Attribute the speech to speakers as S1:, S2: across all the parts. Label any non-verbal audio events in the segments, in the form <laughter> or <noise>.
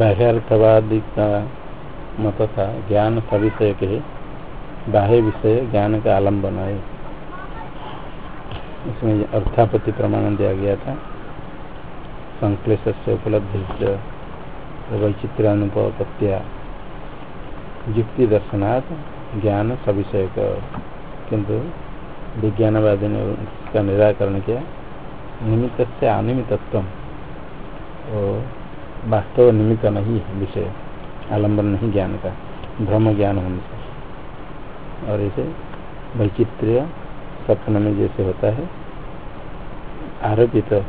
S1: बाह्यार्थवादी का मत था ज्ञान सविषय के बाह्य विषय ज्ञान का आलंबन है। इसमें अर्थापति प्रमाण दिया गया था। संश्लेष से उपलब्धि वैचित्रानुपत्या युक्ति दर्शनात् ज्ञान सविषय का किंतु विज्ञानवादी ने उसका निराकरण किया। निमित्त से अनिमित्व और वास्तव निमित्त नहीं है विषय आलंबन नहीं ज्ञान का भ्रम ज्ञान होने से। और ऐसे वैचित्र्य सपन में जैसे होता है, आरोपित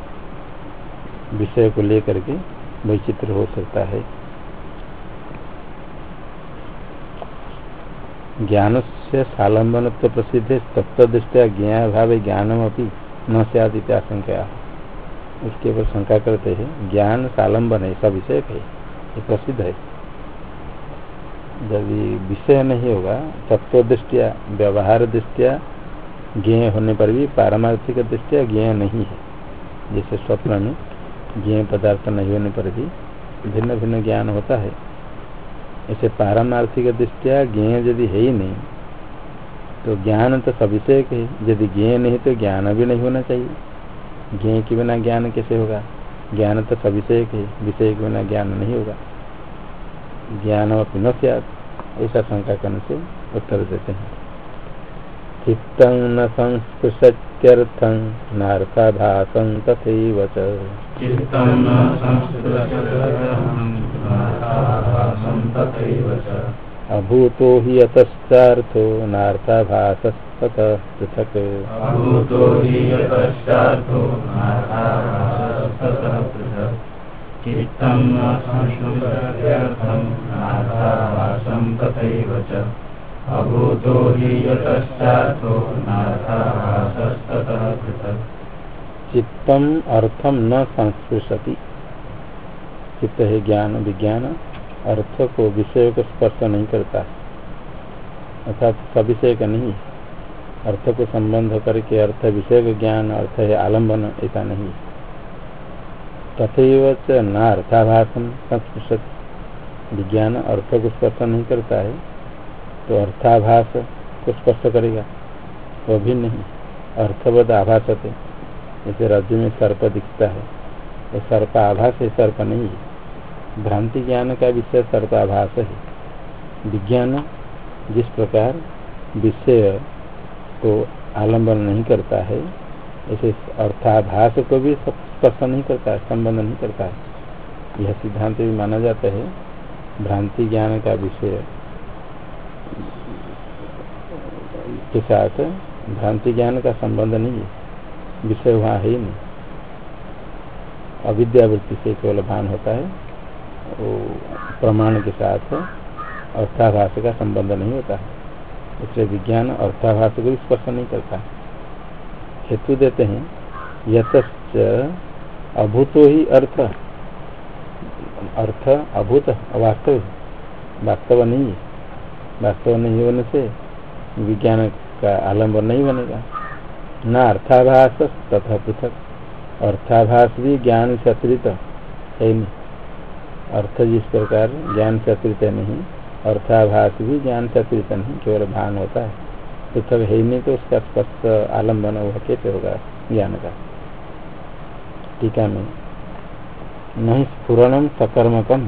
S1: विषय को लेकर के वैचित्र हो सकता है। ज्ञान से सालंबन प्रसिद्ध तत्व दृष्टिया ज्ञा भाव ज्ञानम अपनी न सदी आशंका। उसके ऊपर शंका करते हैं, ज्ञान सालंबन है, सब विषय है ये प्रसिद्ध है। यदि विषय नहीं होगा, तत्व दृष्टिया, व्यवहार दृष्टिया ज्ञ होने पर भी पारमार्थिक दृष्टिया ज्ञ नहीं है। जैसे स्वप्न में ज्ञ पदार्थ नहीं होने पर भी भिन्न भिन्न ज्ञान होता है। ऐसे पारमार्थिक दृष्टिया ज्ञ यदि है ही नहीं तो ज्ञान तो सविषय है। यदि ज्ञ नहीं तो ज्ञान भी नहीं होना चाहिए। ज्ञ के बिना ज्ञान कैसे होगा? ज्ञान तो सविषय है विषय के बिना ज्ञान नहीं होगा। ज्ञान अपनी न ऐसा शंका करने से उत्तर देते हैं। चित्त न संस्पृश्यर्थं नार्थाभासं तथैव पृथक्
S2: अभूतो हि यतश्चार्थो चित्तं संस्कृत्यर्थं नार्थाभासं अभूतो हि यतश्चार्थो नार्थाभासस्ततः पृथक्।
S1: चित्तम अर्थम न संस्पृशति। चित्त है ज्ञान विज्ञान। अर्थ को विषय को स्पर्श नहीं करता। अर्थात सविषय का नहीं। अर्थ को संबंध करके अर्थ विषय ज्ञान, अर्थ है आलंबन ऐसा नहीं। तथैव न अर्थाभाषण संस्पृशत। विज्ञान अर्थ को स्पर्श नहीं करता है तो अर्थाभास को स्पर्श करेगा। वो भी नहीं। अर्थवद आभासते। जैसे राज्य में सर्प दिखता है। वो सर्प आभास है, सर्प नहीं। है भ्रांति ज्ञान का विषय सर्पाभास है। विज्ञान जिस प्रकार विषय को आलंबन नहीं करता है, ऐसे अर्थाभास को भी स्पर्श नहीं करता है संबंध नहीं करता है। यह सिद्धांत भी माना जाता है, भ्रांति ज्ञान का विषय के साथ भ्रांति ज्ञान का संबंध नहीं है। विषय वहाँ है ही नहीं। अविद्यावृत्ति से केवल भान होता है। प्रमाण के साथ अर्थाभाष का संबंध नहीं होता इसलिए विज्ञान अर्थाभाष को स्पर्श नहीं करता हेतु देते हैं यत अभूतो ही अर्थ। अर्थ अभूत वास्तव वास्तव नहीं है। वास्तव नहीं होने से विज्ञान का आलंबन नहीं बनेगा। न अर्थाभास तथा पृथक। अर्थाभास भी ज्ञान से अतिरिक्त है नहीं। अर्थ जिस प्रकार ज्ञान अतिरिक्त नहीं, अर्थाभास भी ज्ञान अतिरिक्त नहीं, केवल भान होता है। पृथक है नहीं तो उसका स्पष्ट आलंबन वह कैसे होगा ज्ञान का? टीका में। नहीं स्फुरणम सकर्मकम,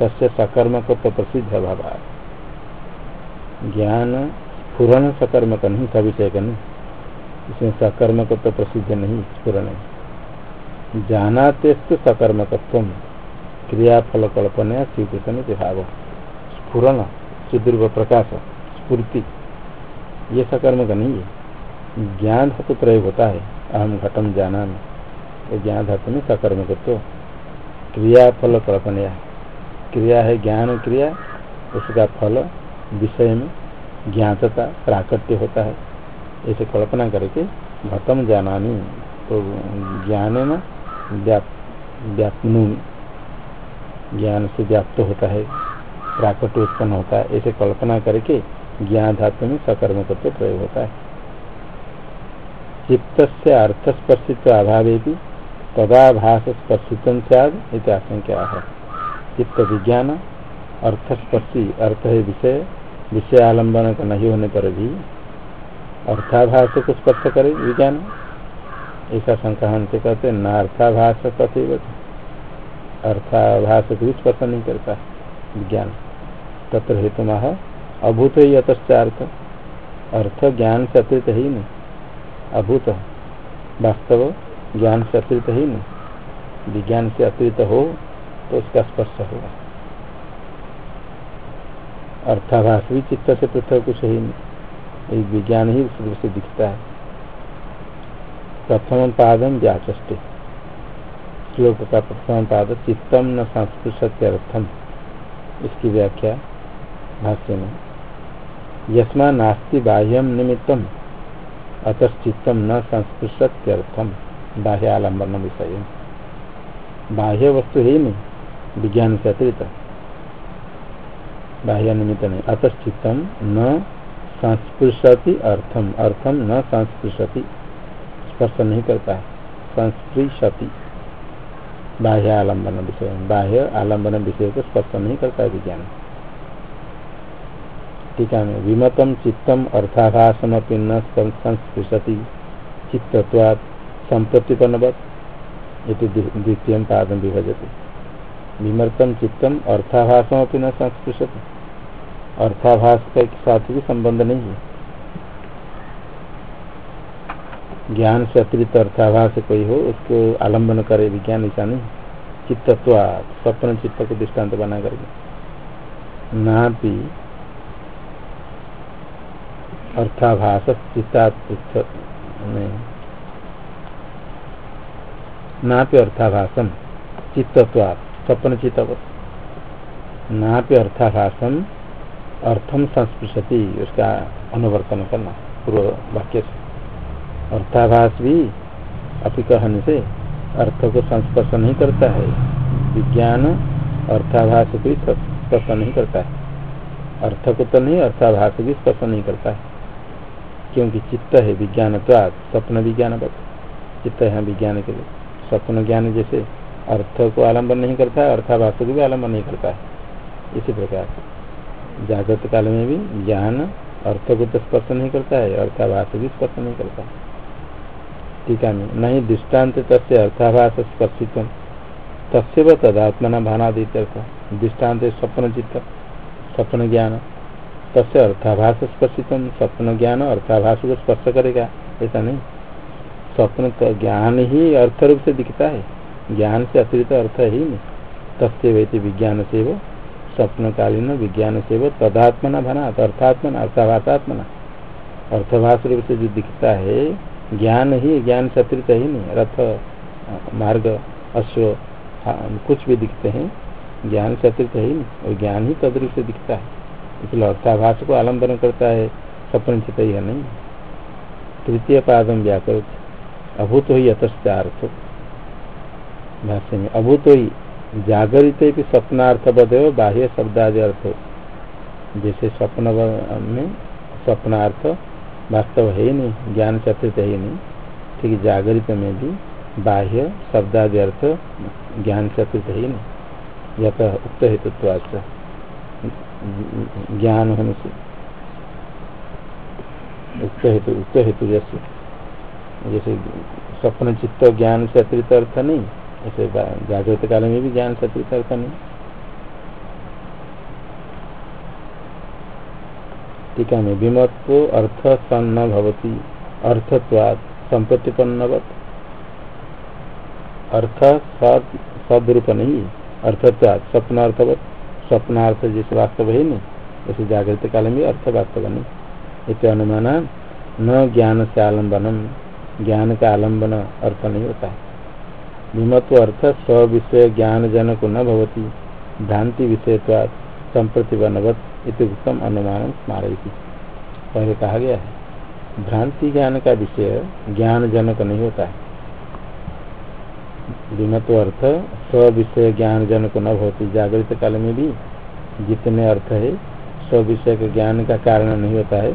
S1: तस्य सकर्मक तो प्रसिद्ध भाव ज्ञान स्फुरण सकर्मक नहीं सविषय का नहीं। इसमें सकर्मक तो प्रसिद्ध नहीं स्फुरण जाना तेस्तु सकर्मकत्व क्रियाफल कल्पना स्वीकृतन भाव स्फुरन, सुदीर्घ प्रकाश, स्फूर्ति। ये सकर्म का नहीं है। ज्ञान धातु प्रयोग होता है, अहम घटम जाना में ज्ञान धातु में सकर्म तो क्रियाफल कल्पना क्रिया है ज्ञान क्रिया, उसका फल विषय में ज्ञातता, प्राकट्य होता है। ऐसे कल्पना करके घटम जाना तो ज्ञान न ज्ञान से व्याप्त होता है प्राकट उत्पन्न होता है, ऐसे कल्पना करके ज्ञान धातु में सकर्म तत्व प्रयोग होता है। चित्त से अर्थस्पर्शित्व अभाव भी तदाभास स्पर्शित आशंका है। चित्त विज्ञान, अर्थस्पर्शी, अर्थ है विषय विषय आलंबन का नहीं होने पर भी अर्थाभास को स्पर्श करे विज्ञान। ऐसा शंका से कहते न अर्थाभास कथे अर्थाभास को स्पर्श नहीं करता विज्ञान। तत्र हेतु मह अभूत ही अतश्चार्थ अर्थ ज्ञान से अतिरिक्त ही नहीं। अभूत। वास्तव ज्ञान से अतिरिक्त ही नहीं। विज्ञान से अतिरिक्त हो तो उसका स्पर्श होगा। अर्थाभास भी चित्त से पृथक कुछ ही नहीं। विज्ञान ही उस से दिखता है। प्रथम पादम व्याचे श्लोक का प्रथम पाद चित्तम न संस्कृत्यर्थम इसकी व्याख्या भाष्य में। यस्मा नास्ति बाह्यम निमित्तम अतश्चित्तम न संस्पृशत्यर्थम बाह्य आलंबन विषय बाह्य वस्तु है नहीं विज्ञान से अतिरिक्त। बाह्य निमित्त नहीं अतश्चित्तम न संस्पृशति अर्थम अर्थम न संस्पृशति। स्पर्श नहीं करता। संस्पृशति। बाह्य आलंबन विषय। बाह्य आलंबन विषय को स्पष्ट नहीं करता है विज्ञान। टीका में विमतम चित्तम अर्थाभाषम न संस्पृशति चित्तवाद संप्रतिपन्नवत द्वितीय पाद विभजते। विमर्तम चित्तम अर्थाभाषम न संस्पृशति। अर्थाभास का साथ भी संबंध नहीं है। ज्ञान से अतिरिक्त अर्थाभास कोई हो, उसको आलंबन करे, विज्ञान ऐसा नहीं। चित्तत्व, स्वप्न चित्त को दृष्टांत बना करके। ना भी अर्थाभास चित्तात्थ नाप्य अर्थाभासम चित्तत्वात् स्वप्न चित्तवत नाप्य अर्थाभासम अर्थम संस्पृशति, उसका अनुवर्तन करना, पूर्व वाक्य से। अर्थाभास भी अपि कहने से अर्थ को संस्पर्श नहीं करता है। विज्ञान अर्थाभास को भी स्पर्श नहीं करता है। अर्थ को तो नहीं, अर्थाभास भी स्पर्श नहीं करता है। क्योंकि चित्त है विज्ञान स्वप्न विज्ञान चित्त है विज्ञान के लिए। स्वप्न ज्ञान जैसे अर्थ को आलंबन नहीं करता है अर्थाभास को भी आलंबन नहीं करता है। इसी प्रकार से जागृत काल में भी ज्ञान अर्थ को तो स्पर्श नहीं करता है, अर्थाभास भी स्पर्श नहीं करता है। टीका में। नहीं दृष्टांत तस्य अर्थाभास स्पर्शित तस्व तदात्मना भानादित दृष्टांत स्वप्न चित्त स्वप्न ज्ञान तस्य अर्थाभास स्पर्शित स्वप्न ज्ञान अर्थाभास को स्पर्श करेगा। ऐसा नहीं। स्वप्न का ज्ञान ही अर्थ रूप से दिखता है। ज्ञान से अतिरिक्त अर्थ ही नहीं। तस्य वैसे विज्ञान से वो स्वप्नकालीन विज्ञान से वो तदात्मना भना अर्थात्मना अर्थाभाषात्मना अर्थभाष रूप से जो दिखता है ज्ञान ही, ज्ञान से ही नहीं, रथ, मार्ग, अश्व कुछ भी दिखते हैं, ज्ञान से ही नहीं, और ज्ञान ही तदरूप से दिखता है। इसलिए अर्थाभाष को आलंबन करता है, सपन चित यह नहीं। तृतीय पादम व्याकर अभूत ही यथस्थ भाष्य में, अभूत ही जागरित भी बदे बाह्य शब्दादि अर्थ। जैसे स्वप्न में, स्वप्नार्थ वास्तव है ही नहीं, ज्ञान से अतिरिक्त है ही नहीं। ठीक जागृत में भी बाह्य शब्दादि अर्थ ज्ञान से अतिरिक्त है ही नहीं। यह तो उक्त हेतुत्व ज्ञान होने से। उक्त हेतु उक्त हेतु जैसे जैसे स्वप्न चित्त ज्ञान से अतिरिक्त अर्थ नहीं, ऐसे जागृत काल में भी ज्ञान से अतिरिक्त अर्थ नहीं। टीका में विमत्व अर्थ सन्न भवती। अर्थत्वाद संप्रतिपन्नवत अर्थ सदरूप नहीं अर्थत्वाद स्वप्न अर्थवत स्वप्नार्थ जिस वास्तव है नहीं जैसे जागृत काल में अर्थ वास्तव नहीं। अनुमान न ज्ञान से आलम्बनम ज्ञान का आलंबन अर्थ नहीं होता। है विमत्व अर्थ स्व विषय ज्ञान जनक न भवती। भ्रांति विषयत्वाद संप्रतिबनवत उत्तम अनुमान स्मारती पहले कहा गया है, भ्रांति ज्ञान का विषय ज्ञान जनक नहीं होता है। विमत्व अर्थ स्व विषय ज्ञान जनक न होती। जागृत काल में भी जितने अर्थ है, स्व विषय के ज्ञान का कारण नहीं होता है।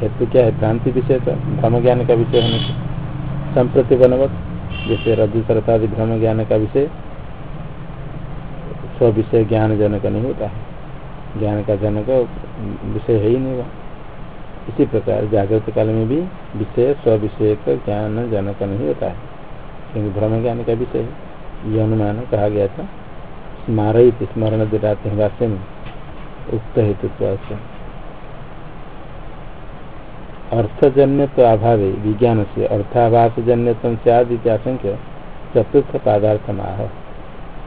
S1: हेतु क्या है? भ्रांति विषय का भ्रम ज्ञान का विषय होने से। संप्रति बनवत जैसे सरतादि भ्रम ज्ञान का विषय, स्व विषय ज्ञान जनक नहीं होता है। ज्ञान का जनक विषय है ही नहीं वह इसी प्रकार जागृत काल में भी विषय स्व विषय का ज्ञान जनक नहीं होता है। क्योंकि भ्रम ज्ञान का विषय है। ये अनुमान कहा गया था। स्मारित स्मरण दिलाते हैं वास्तव में। उक्त हेतु अर्थजन्य तो अभाव विज्ञान से अर्थाभास जन्य से आशंक्य चतुर्थ पदार्थ माह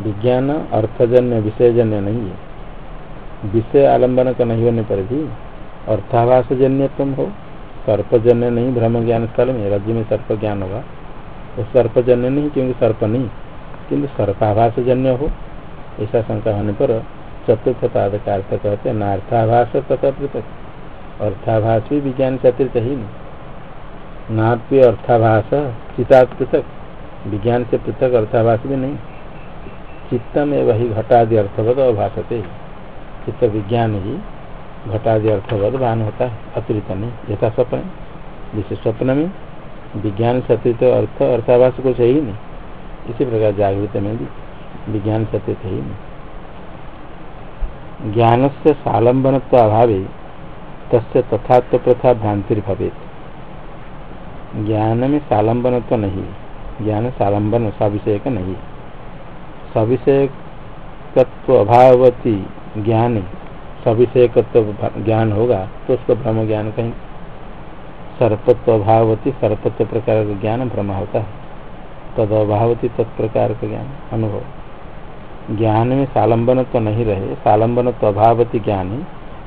S1: विज्ञान अर्थजन्य, विषयजन्य नहीं है। विषय आलंबन का नहीं होने पर भी अर्थाभास जन्य तुम हो। सर्पजन्य नहीं ब्रह्म ज्ञान स्थल में, राज्य में सर्प ज्ञान होगा। वो सर्पजन्य नहीं, क्योंकि सर्प नहीं, किंतु सर्पाभास जन्य हो। ऐसा शंका होने पर चतुर्थ पाद का अर्थ कहते हैं नार्थाभास तथा पृथक। अर्थाभास भी विज्ञान से अतिरिक्त ही नहीं। नाप्य अर्थाभास चितात् पृथक। विज्ञान से पृथक अर्थाभास भी नहीं। चित्त में वही घटादि अर्थवद अभाषते चित्त विज्ञान ही घटादि अर्थवद भान होता है, अतिरिक्त नहीं, यथा स्वप्न, जैसे स्वप्न में विज्ञान से अतिरिक्त अर्थ, अर्थाभास कुछ है ही नहीं। इसी प्रकार जागृत में भी विज्ञान से अतिरिक्त ही नहीं। ज्ञान से सालंबन अभाव तस्य तथात्व प्रथा भ्रांतिर्भवेत ज्ञान में सालंबन तो नहीं, ज्ञान सालंबन सविषय का नहीं। सविषयकत्व अभावती ज्ञान सविषयकत्व ज्ञान होगा तो उसको ब्रह्म ज्ञान कहीं। सर्पत्व अभावती सर्पत्व प्रकार का ज्ञान ब्रह्म होता है। तद अभावती तत्प्रकार का ज्ञान, अनुभव। ज्ञान में सालंबनत्व तो नहीं रहे, सालंबनत्व तो अभावती ज्ञान,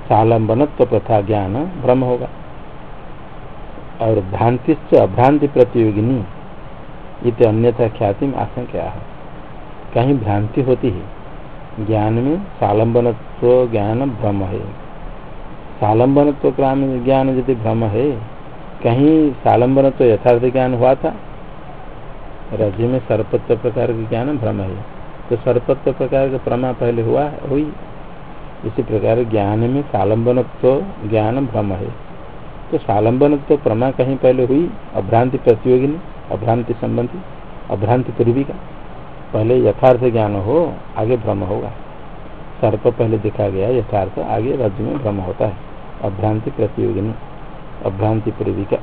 S1: सालंबनत्व प्रथा ज्ञान ब्रह्म होगा। और भ्रांति अभ्रांति प्रतियोगिनी, इत अन्यथा ख्याति में आशंका है। कहीं भ्रांति होती है ज्ञान में सालंबनत्व ज्ञान भ्रम है। सालंबनत्व ज्ञान यदि भ्रम है, कहीं सालंबनत्व यथार्थ ज्ञान हुआ था? रज में सर्पत्व प्रकार का ज्ञान भ्रम है। तो सर्पत्व प्रकार का प्रमा पहले हुआ, हुई। इसी प्रकार ज्ञान में सालंबनत्व ज्ञान भ्रम है। तो सालंबनत्व प्रमा कहीं पहले हुई? अभ्रांति प्रतियोगिनी, अभ्रांति संबंधी, अभ्रांति पूर्वी का पहले यथार्थ ज्ञान हो, आगे भ्रम होगा। सर्प पहले देखा गया, यथार्थ, आगे राज्य में भ्रम होता है। अभ्रांति प्रतियोगिनी, अभ्रांति पूर्विका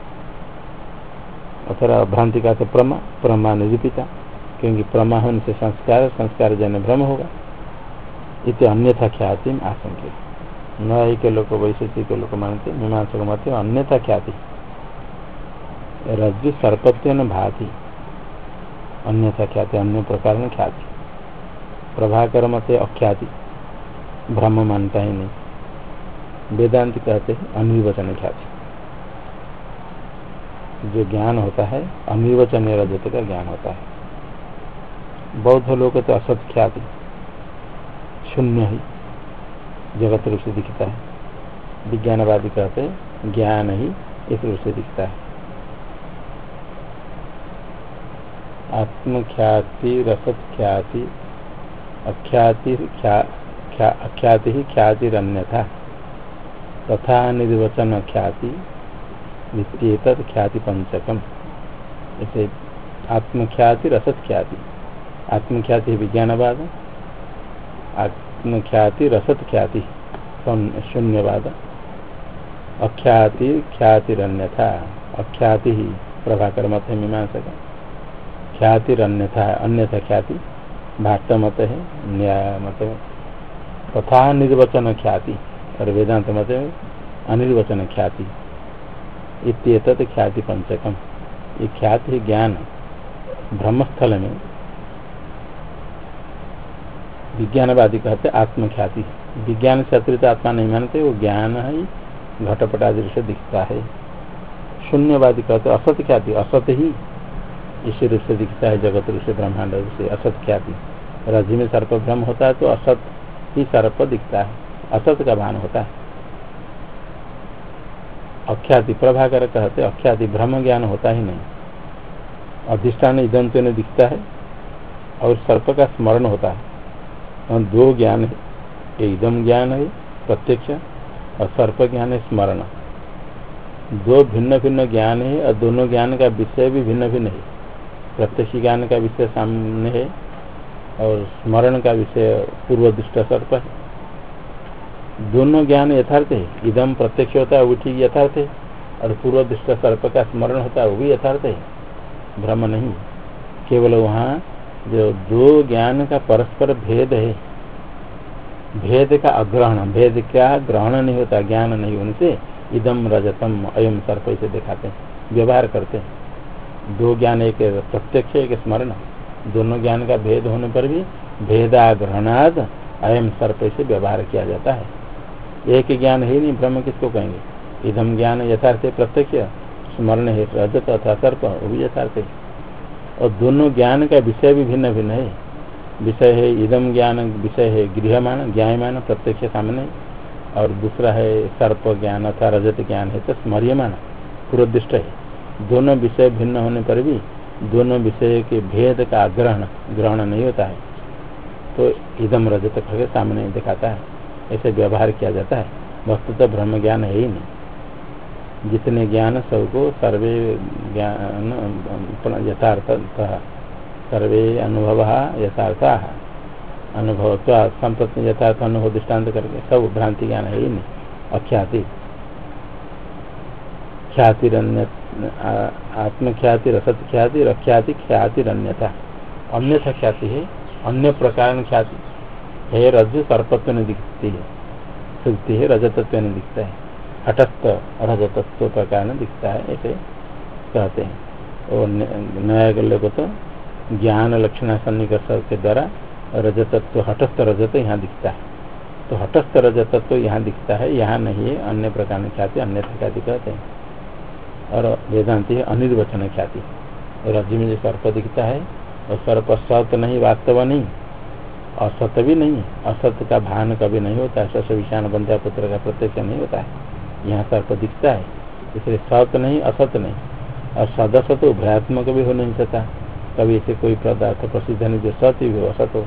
S1: अथवा अभ्रांति का प्रमा प्रमा निरूपिता, क्योंकि प्रमा होने से संस्कार संस्कार जन भ्रम होगा। इत अन्यथा ख्याति में आशंक। न के लोग वैशेषी के लोग मानते, मीमांसक मत अन्यथा ख्याति। रज्जु सर्पत्व भाती। अन्यथा ख्याति, अन्य प्रकार में ख्याति। प्रभाकर मत अख्याति, ब्रह्म मानता ही नहीं। वेदांत कहते हैं अनिर्वचन ख्याति। जो ज्ञान होता है अनिर्वचन रजत का ज्ञान होता है। बौद्ध लोग तो असत ख्याति, शून्य ही, जगत रूप से दिखता है। विज्ञानवादी कहते ज्ञान ही इस रूप से दिखता है। आत्मख्याति रसत ख्याति अख्याति अख्याति ही ख्यातिरन्यथा। तथा निर्वचन ख्याति तद ख्याति पंचकम जैसे आत्मख्याति रसत ख्याति आत्मख्याति विज्ञानवाद आत्मख्याति रसत ख्याति शून्यवाद। अख्याति, ख्यातिरन्यथा। अख्याति ही प्रभाकर मत मीमांसा का ख्याति अन्यथा अन्यथा ख्याति। भाष्ट मत है, न्याय मत है। तथा निर्वचन ख्याति, और वेदांत मत है, अनिर्वचन ख्याति। इत ख्याति पंचकम। ये ख्याति ज्ञान, ब्रह्मस्थल में विज्ञानवादी कहते आत्मख्याति। विज्ञान से अतिरिक्त आत्मा नहीं मानते, वो ज्ञान ही घटपट से दिखता है। शून्यवादी कहते असत ख्याति, असत ही इसी रूप से दिखता है जगत रूप से ब्रह्मांड रूप से असत ख्याति रजि में सर्प भ्रम होता है तो असत ही सर्प दिखता है। असत का भान होता है। अख्याति प्रभाकर कहते अख्याति ब्रह्म ज्ञान होता ही नहीं। अधिष्ठान इदंत ने दिखता है और सर्प का स्मरण होता है। दो ज्ञान है एकदम ज्ञान है, प्रत्यक्ष, और सर्प ज्ञान है, स्मरण। दो भिन्न भिन्न ज्ञान है और दोनों ज्ञान का विषय भी भिन्न भिन्न है। प्रत्यक्ष ज्ञान का विषय सामने है और स्मरण का विषय पूर्व दुष्ट सर्प है। दोनों ज्ञान यथार्थ है। इदम प्रत्यक्ष होता है वो ठीक यथार्थ है और पूर्व दृष्ट सर्प का स्मरण होता है वो भी यथार्थ है। भ्रम नहीं। केवल वहाँ जो दो ज्ञान का परस्पर भेद है भेद का अग्रहण भेद क्या ग्रहण नहीं होता, ज्ञान नहीं होने से इदम रजतम अयम सर्प से दिखाते हैं, व्यवहार करते हैं। दो ज्ञान एक प्रत्यक्ष एक स्मरण। दोनों ज्ञान का भेद होने पर भी भेदाग्रहणाद अयम सर्प से व्यवहार किया जाता है। एक ज्ञान ही नहीं, ब्रह्म किसको कहेंगे? इधम ज्ञान यथार्थ प्रत्यक्ष, स्मरण है रजत अथा सर्प, वो भी यथार्थ। है और दोनों ज्ञान का विषय भी भिन्न भिन्न है। विषय है इदम ज्ञान, विषय है गृहमान ज्ञायमान, प्रत्यक्ष सामने और दूसरा है सर्प ज्ञान अथा रजत ज्ञान है तो स्मर्यमान पूर्वदृष्ट है। दोनों विषय भिन्न होने पर भी दोनों विषय के भेद का ग्रहण ग्रहण नहीं होता है। तो इदम रजत के सामने दिखाता है। ऐसे व्यवहार किया जाता है। वस्तु तो ब्रह्म ज्ञान है ही नहीं। जितने ज्ञान सबको सर्वे ज्ञान यथार्थ सर्वे अनुभव यथार्थ। अनुभव संप्रति यथार्थ, अनुभव दृष्टांत करके सब भ्रांति ज्ञान है ही नहीं। अख्याति। ख्यातिरन्य आत्मख्याति रसत ख्याति रख्याति ख्यातिरन्यता अन्यथा अन्यथा ख्याति है, अन्य प्रकार ख्याति। है रज सर्पत्व ने दिखती है। सुखती है रजतत्व ने दिखता है। हटस्थ रजतत्व प्रकार दिखता है, ऐसे कहते हैं। और नया गल्य को तो ज्ञान लक्षण सन्निकर्ष के द्वारा रजतत्व, हटस्थ रजत यहाँ दिखता है। तो हटस्थ रजतत्व यहाँ दिखता है, यहाँ नहीं है। अन्य प्रकार ख्याति अन्य ख्याति कहते हैं। और वेदांति अनिर्वचन ख्याति। रज में जो सर्प दिखता है और सर्प सत्य नहीं, वास्तव नहीं, असत भी नहीं, असत का भान कभी नहीं होता है सस विषाण बंध्या पुत्र का प्रत्यक्ष नहीं होता है। यहाँ सर्प दिखता है, इसलिए सत्य नहीं, असत नहीं, और सदसत उभयात्मक भी हो नहीं सकता। कभी ऐसे कोई पदार्थ प्रसिद्ध नहीं, जो सत्य भी हो, असत हो।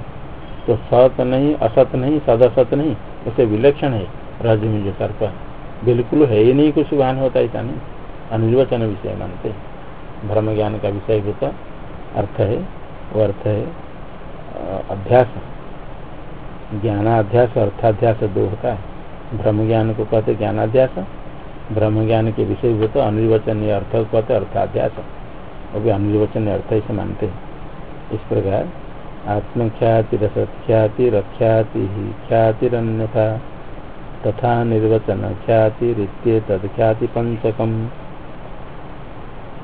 S1: तो सत नहीं, असत नहीं, सदसत नहीं उसे विलक्षण है। रज में जो सर्प, बिल्कुल है ही नहीं, कुछ भान होता ऐसा नहीं। अनिर्वचन विषय मानते ब्रह्म ज्ञान का विषय होता अर्थ है, वो अर्थ है अध्यास। ज्ञानाध्यास अर्थाध्यास दो होता है। ब्रह्म ज्ञान को कहते ज्ञानाध्यास, ब्रह्म ज्ञान के विषय भूत अनिर्वचनीय अर्थ को कहते अर्थाध्यास। वो भी अनिर्वचनीय अर्थ ऐसे मानते हैं। इस प्रकार आत्मख्याति, रसख्याति, रख्याति ही ख्यातिरन्यथा तथा निर्वचन ख्याति रित्ये तद ख्याति पंचकम।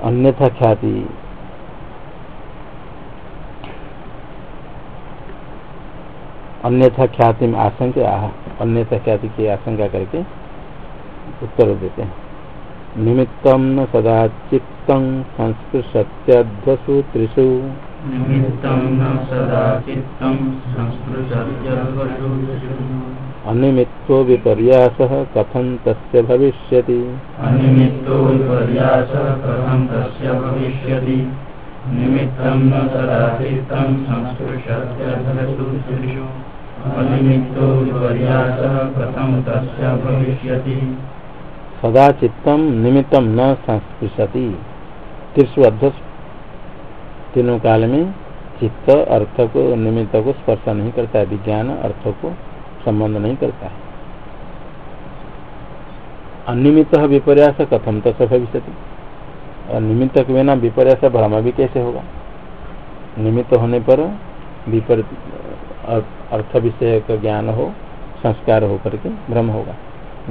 S1: अन्यथा ख्याति। अन्यथा ख्याति में आशंका अन्यथा ख्याति की आशंका करके उत्तर देते हैं। निमित्तम न सदा चित्त संस्कृत सत्यध्वसु त्रिषु। अनिमित्तो विपर्यास कथम तस्य भविष्यति?
S2: अनिमित्तो विपर्यास कथम तस्य भविष्यति? निमित्तं न सदा चित्तं संस्पृशत्यधरसु अनिमित्तो विपर्यास कथम तस्य भविष्यति?
S1: निमित्तम न संस्पृशति। त्रिशु अध्यक्ष तीनों काल में चित्त अर्थ को, निमित्त को स्पर्श नहीं करता है, विज्ञान अर्थ को संबंध नहीं करता है। अनियमित विपर्यास कथम तक भविष्य और निमित्त के बिना विपर्यास भ्रम भी कैसे होगा? निमित्त होने पर विपरीत अर्थ विषय का ज्ञान हो, संस्कार हो करके भ्रम होगा।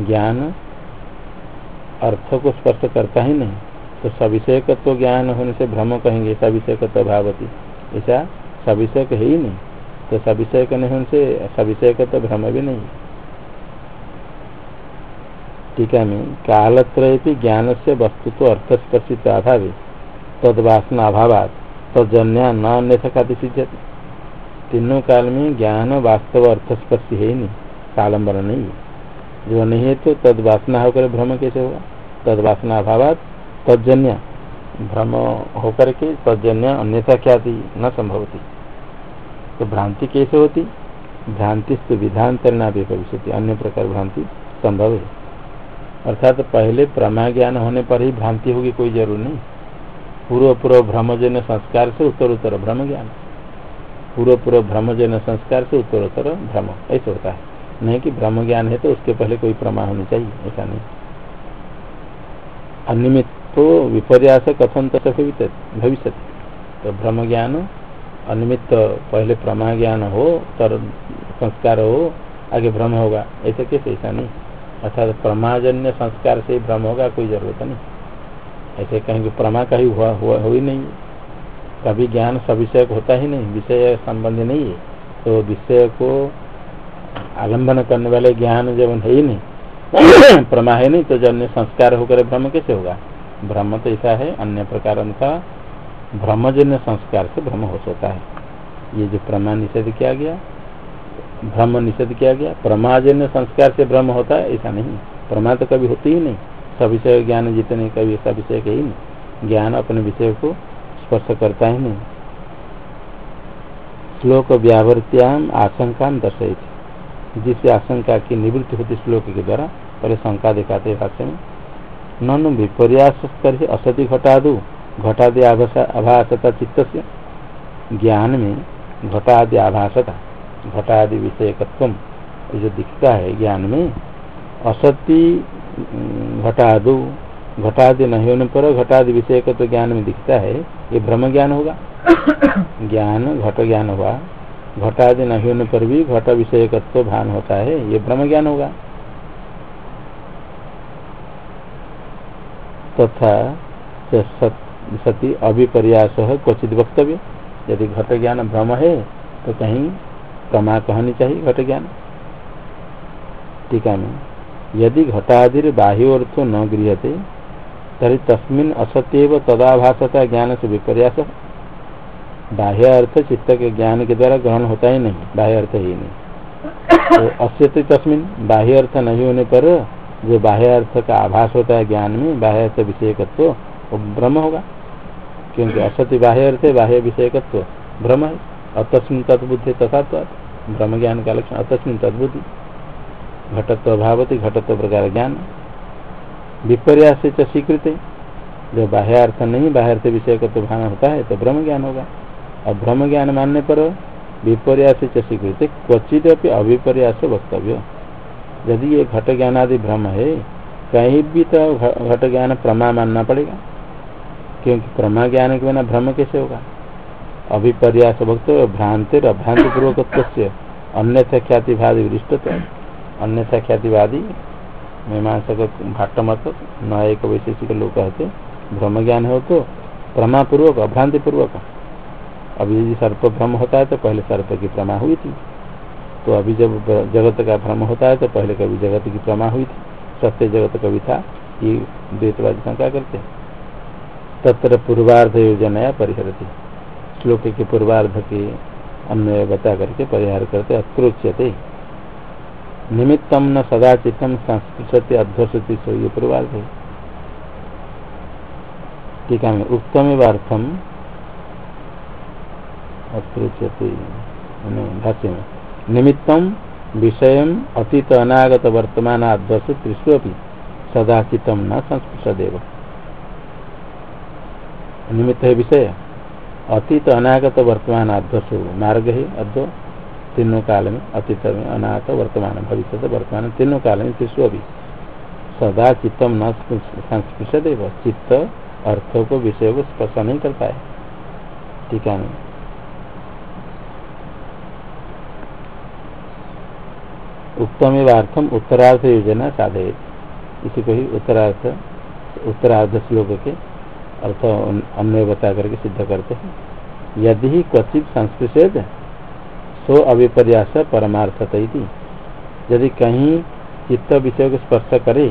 S1: ज्ञान अर्थ को स्पर्श करता ही नहीं। तो सविषय तो ज्ञान होने से भ्रम कहेंगे सविषय तो भावती। ऐसा सविषय है ही नहीं। तो सविषय नहीं होने से सविषय तो भ्रम भी नहीं। टीका में कालत्र ज्ञान से वस्तु तो अर्थस्पर्शित अभाव तद वासना अभाव तजन्या न अन्यथा खाती तीनों काल में ज्ञान वास्तव अर्थस्पर्शी है ही नहीं। कालंबर नहीं जो नहीं है तो तद वासना होकर भ्रम कैसे होगा? तद वासना अभाव तजन्य भ्रम होकर के तजन्य अन्यथा ख्याति न संभवती। तो भ्रांति कैसे होती? भ्रांति तो विधांतरना भी भविष्य अन्य प्रकार भ्रांति संभव है। अर्थात पहले प्रमा ज्ञान होने पर ही भ्रांति होगी, कोई ज़रूर नहीं। पूर्व पूर्व भ्रमजन्य संस्कार से उत्तर उत्तर भ्रम ज्ञान पूर्व पूर्व भ्रमजन संस्कार से उत्तरोत्तर भ्रम, ऐसा होता है। नहीं कि ब्रह्म ज्ञान है तो उसके पहले कोई प्रमा होनी चाहिए, ऐसा नहीं। अनियमित विपर्यास कथन तक भविष्य तो ब्रह्म ज्ञान अनिमित्त पहले प्रमा ज्ञान हो, तर संस्कार हो, आगे भ्रम होगा। ऐसे कैसे? ऐसा नहीं। अर्थात प्रमाजन्य संस्कार से भ्रम होगा, कोई ज़रूरत नहीं। ऐसे कहेंगे, प्रमा का ही हुआ हुआ हो ही नहीं। कभी ज्ञान सविषय होता ही नहीं, विषय संबंध नहीं है। तो विषय को आलंबन करने वाले ज्ञान जब है ही नहीं, <coughs> प्रमा है नहीं तो जन्य संस्कार होकर भ्रम कैसे होगा? भ्रम तो ऐसा है, अन्य प्रकार का भ्रमजन्य संस्कार से भ्रम हो सकता है। ये जो प्रमा निषेध किया गया भ्रम निषेध किया गया, प्रमाजन्य संस्कार से भ्रम होता है, ऐसा नहीं। प्रमा तो कभी होती ही नहीं। सविषय ज्ञान जितने कभी ऐसा विषय के ही नहीं। ज्ञान अपने विषय को स्पर्श करता ही नहीं। श्लोक व्यावृत्याम आशंका दर्शे जिससे आशंका की निवृत्ति होती श्लोक के द्वारा, पहले शंका दिखाते भाष्य में। ननु विपर्यास कर असति घटा दो घटादि आभासता चित्त से ज्ञान में घटादि आभासता। घटादि विषयकत्व। जो दिखता है ज्ञान में असति घटादु। घटादि नहीं होने पर घटादि विषय का तो ज्ञान में दिखता है ये ब्रह्म ज्ञान होगा। <coughs> ज्ञान घट ज्ञान हुआ घटादि नहीं होने पर भी घट विषय तो भान होता है ये ब्रह्म ज्ञान होगा। तथा सती अभिपर्यास क्वचित वक्तव्य। यदि घट ज्ञान भ्रम है तो कहीं प्रमा कहनी चाहिए घट ज्ञान। टीका में, यदि घटादि बाह्योर्थो न गृहते तरी तस्मिन असत्यव तदाभासता ज्ञान से विपर्यास। बाह्य अर्थ चित्त के ज्ञान के द्वारा ग्रहण होता ही नहीं, बाह्य अर्थ ही नहीं। तो अस्य तस्मिन, बाह्य अर्थ नहीं होने पर जो बाह्य अर्थ का आभास होता है ज्ञान में, बाह्य अर्थ विषयकत्व, वो ब्रह्म होगा। क्योंकि असत्य बाह्य अर्थ है, बाह्य विषयकत्व भ्रम है। अतस्मिन तत्बुद्धि तथा ब्रह्म ज्ञान का लक्षण अतस्मिन तद्बुद्धि। घटत्व भावती, घटत्व प्रकार ज्ञान। विपर्यास से स्वीकृत जो बाह्यार्थ नहीं बाह्यार्थ विषय का तो भान होता है तो ब्रह्म ज्ञान होगा। और ब्रह्म ज्ञान मानने पर विपर्यास से स्वीकृत क्वचित अविपर्यास वक्तव्य। यदि ये घट ज्ञान आदि भ्रम है, कहीं भी तो घट ज्ञान प्रमा मानना पड़ेगा। क्योंकि प्रमा ज्ञान के बिना भ्रम कैसे होगा? अभिपर्यास भक्त भ्रांति अभ्रांति पूर्वक अन्य ख्याति भाद विशिष्ट अन्यथा ख्यातिवादी मीमांसक भाट मत न एक वैशेषिक लोग कहते भ्रम ज्ञान हो तो प्रमा पूर्वक अभ्रांति पूर्वक अभी यदि सर्प भ्रम होता है तो पहले सर्प की प्रमा हुई थी। तो अभी जब जगत का भ्रम होता है तो पहले कभी जगत की प्रमा हुई थी। सत्य जगत कभी था, ये द्वैतवादी शंका करते हैं? तत्र पूर्वार्ध योजना परिहरती। श्लोक के पूर्वार्ध के अन्वय बता करके परिहार करते अक्रोच्यते निमित्तम न सदाचितम संस्पृशति अध्वसति, सो ये पूर्वार्थ है। टीका में उत्तम अर्थम भाष्य में निमित्तम विषय अतीत अनागत वर्तमान अध्वस त्रिशु सदाचितम न संस्पृशदेव निमित्त है विषय। अतीत अनागत वर्तमान अध्वस मार्ग है अध्व तीनों काल में अतीत में अनागत वर्तमान भविष्य वर्तमान तीनों काल में शिशु अभी सदा चित्तम न संस्पृशत चित्त, अर्थों को विषय को स्पर्श नहीं करता है। टीका में उत्तम अर्थम उत्तरार्थ योजना साधे इसी को ही उत्तरार्थ उत्तरार्ध श्लोक के अर्थ अन्य बता करके सिद्ध करते हैं। यदि ही क्वचित संस्कृत सो अविपर्यास परमार्थत यदि कहीं चित्त विषय को स्पर्श करे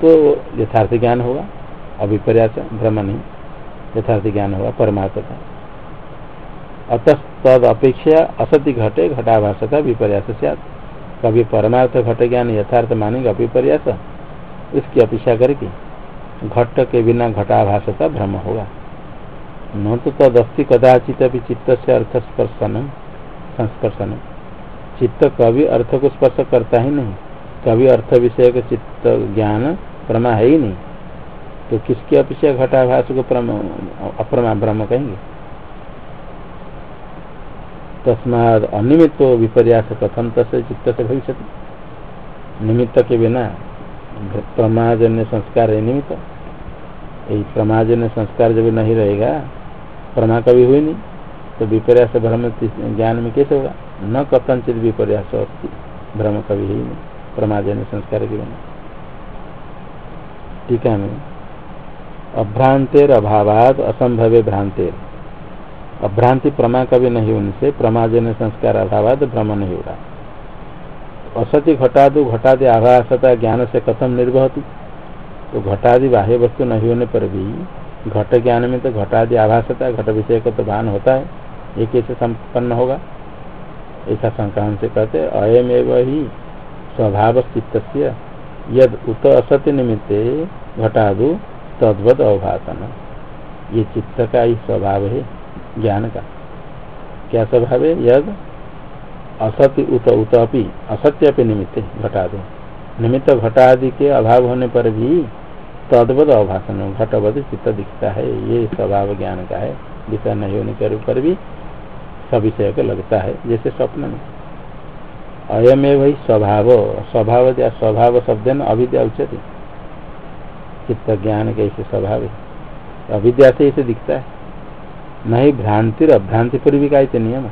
S1: तो यथार्थ ज्ञान होगा अभिपर्यास भ्रम नहीं। यथार्थ ज्ञान होगा, परमार्थता। अतः तद अपेक्षा असत्य घटे का विपर्यास कभी परमार्थ घट ज्ञान यथार्थ मानेंगे अभिपर्यास इसकी अपेक्षा करके घट के बिना घटाभास घटाभाषता भ्रम होगा। न तो तदस्थि कदाचित अभी चित्त से अर्थ स्पर्शन संस्पर्शन। चित्त कभी अर्थ को स्पर्श करता ही नहीं, कभी अर्थ विषय का चित्त ज्ञान प्रमा है ही नहीं। तो किसकी अपेक्षा घटाभास को अप्रमा ब्रह्म कहेंगे? तस्माद अनिमित्त विपर्यास कथम तसे चित्त से भविष्य निमित्त के बिना प्रमाजन्य संस्कार है निमित्त। यही प्रमाजन्य संस्कार जब नहीं रहेगा प्रमा कभी हुई नहीं तो विपर्यास भ्रम ज्ञान में कैसे होगा? न कथनचित विपर्यास भ्रम कभी ही नहीं प्रमाजन्य संस्कार के बिना। टीका में अभ्रांतेर अभावाद असंभवे भ्रांतेर। अभ्रांति प्रमा कभी नहीं उनसे। प्रमाजन संस्कार अभावाद भ्रम नहीं हो रहा असति घटादु घटादि आभासता ज्ञान से कथम निर्भवती तो घटादि बाह्य वस्तु नहीं होने पर भी घट ज्ञान में तो घटादि आभासता, घट विषय का तो भान होता है। ये कैसे संपन्न होगा? ऐसा संक्रांत से कहते अयम एवं ही स्वभाव चित्त यद उत असत्य निमित्त घटादु तद्वत अवभाषण ये चित्त का ही स्वभाव है। ज्ञान का। क्या स्वभाव है यद? असत्य उत उत अपनी असत्य अपनी निमित्त घटादि। निमित्त घटादि के अभाव होने पर भी तद्वत अभाषण घटवध चित्त दिखता है। ये स्वभाव ज्ञान का है। विषय नहीं होने के ऊपर भी सविषय को लगता है। जैसे स्वप्न में। अयमे वही स्वभाव। स्वभाव या स्वभाव शब्द न अविद्या उचित चित्त ज्ञान के ऐसे स्वभाव है अविद्या से इसे दिखता है। नहीं भ्रांति अभ्रांति पूर्विका ऐसे नियम।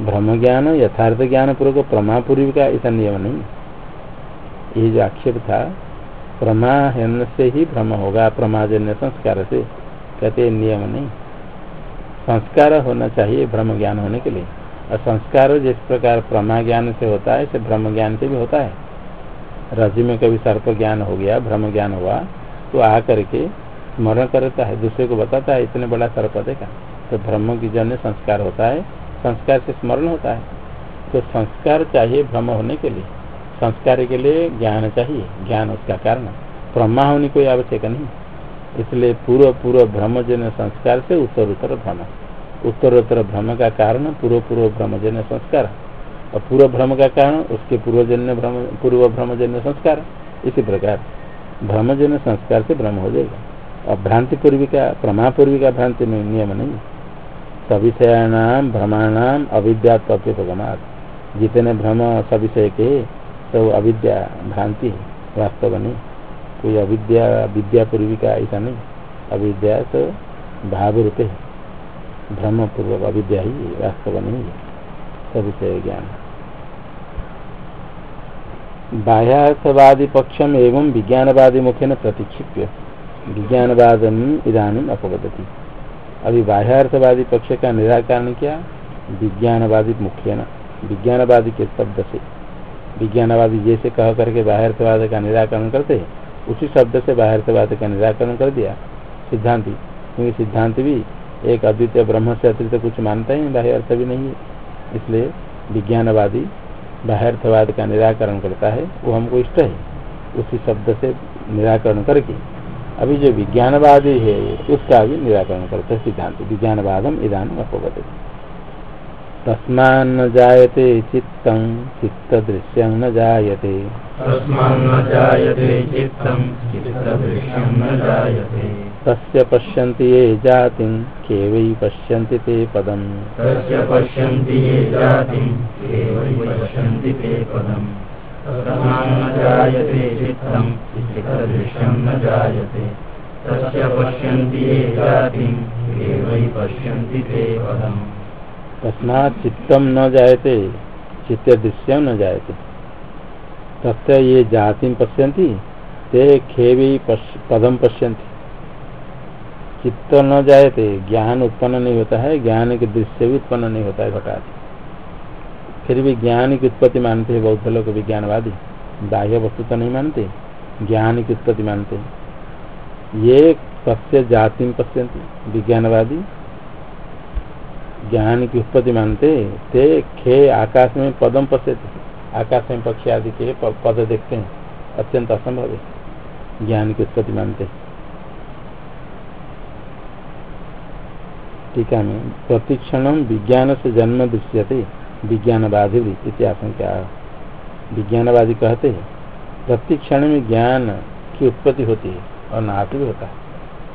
S1: ब्रह्म ज्ञान यथार्थ ज्ञान पूर्वक प्रमा पूर्विका ऐसा नियम नहीं। ये जो आक्षेप था प्रमा से ही भ्रम होगा प्रमाजन्य संस्कार से, कहते नियम नहीं। संस्कार होना चाहिए ब्रह्म ज्ञान होने के लिए। और संस्कार जिस प्रकार प्रमा ज्ञान से होता है ब्रह्म ज्ञान से भी होता है। रज में कभी सर्प ज्ञान हो गया ब्रह्म ज्ञान हुआ तो आ करके स्मरण करता है, दूसरे को बताता है, इतने बड़ा सर्प देखा। तो ब्रह्म की जन्य संस्कार होता है, संस्कार से स्मरण होता है। तो संस्कार चाहिए भ्रम होने के लिए। संस्कार के लिए ज्ञान चाहिए, ज्ञान उसका कारण ब्रह्मा होने कोई आवश्यक नहीं। इसलिए पूर्व पूर्व ब्रह्मजन्य संस्कार से उत्तर उत्तर भ्रम उत्तर उत्तर भ्रम का कारण पूर्व पूर्व ब्रह्मजन्य संस्कार। और पूर्व भ्रम का कारण, उसके पूर्वजन्य पूर्व भ्रमजन्य संस्कार। इसी प्रकार भ्रमजन्य संस्कार से भ्रम हो जाएगा। और भ्रांति पूर्विका प्रमा पूर्विका भ्रांति में नियम नहीं सविषयाणाम भ्रमाणाम अविद्या तत्वगमात जितने भ्रम सविषय के तो अविद्या भ्रांति है, वास्तव नहीं कोई अविद्या विद्या पूर्विका ऐसा नहीं अविद्या तो भाव रूप है। भ्रम पूर्वक अविद्या ही वास्तव नहीं है सविषय ज्ञान। बाह्यार्थवादी पक्षम एवं विज्ञानवादी मुखेन प्रतिक्षिप्य। विज्ञानवाद इधानी अपवदती। अभी बाह्यार्थवादी पक्ष का निराकरण किया? विज्ञानवादी मुख्य न। विज्ञानवादी के शब्द से। विज्ञानवादी जैसे कह करके बाह्यार्थवाद का निराकरण करते हैं, उसी शब्द से बाह्यार्थवाद का निराकरण कर दिया। सिद्धांति। क्योंकि सिद्धांत भी एक अद्वितीय ब्रह्म से अतिरिक्त कुछ मानता ही बाह्य अर्थ भी नहीं है। इसलिए विज्ञानवादी बाह्यर्थवाद का निराकरण करता है, वो हमको इष्ट है। उसी शब्द से निराकरण करके अभी जो विज्ञानवादी है उसका भी निराकरण करते हैं सिद्धांत। विज्ञानवादम इधान अपगत तस्मान जायते चित्त चित्त दृश्य न जायते।
S2: न
S1: तस्य पश्यन्ति ये जातिं के वै पश्यन्ति ते पदम्।
S2: तस्य पश्यन्ति ये जातिं के वै पश्यन्ति ते पदम्। जायते। जातिं
S1: चित्तम न जायते चित्त दृश्यम न जायते। तस्य ये जातिम पश्यन्ति, ते खेवी पदम पश्यन्ति। चित्त न जायते, ज्ञान उत्पन्न नहीं होता है, ज्ञान के दृश्य भी उत्पन्न नहीं होता है घटात फिर भी ज्ञान की उत्पत्ति मानते हैं, बौद्ध लोग विज्ञानवादी। बाह्य वस्तु तो नहीं मानते ज्ञान की उत्पत्ति मानते हैं। ये सत्य जाति पश्यंती विज्ञानवादी। ज्ञान की उत्पत्ति मानते ते खे आकाश में पदम पश्यते। आकाश में पक्षी आदि के पद देखते हैं, अत्यंत असंभव है। ज्ञान की उत्पत्ति मानते हैं। टीका में प्रतिक्षण विज्ञान से जन्म दृश्यते। विज्ञानवादी इतिहास क्या विज्ञानवादी कहते हैं, प्रत्येक क्षण में ज्ञान की उत्पत्ति होती है और नाश भी होता है।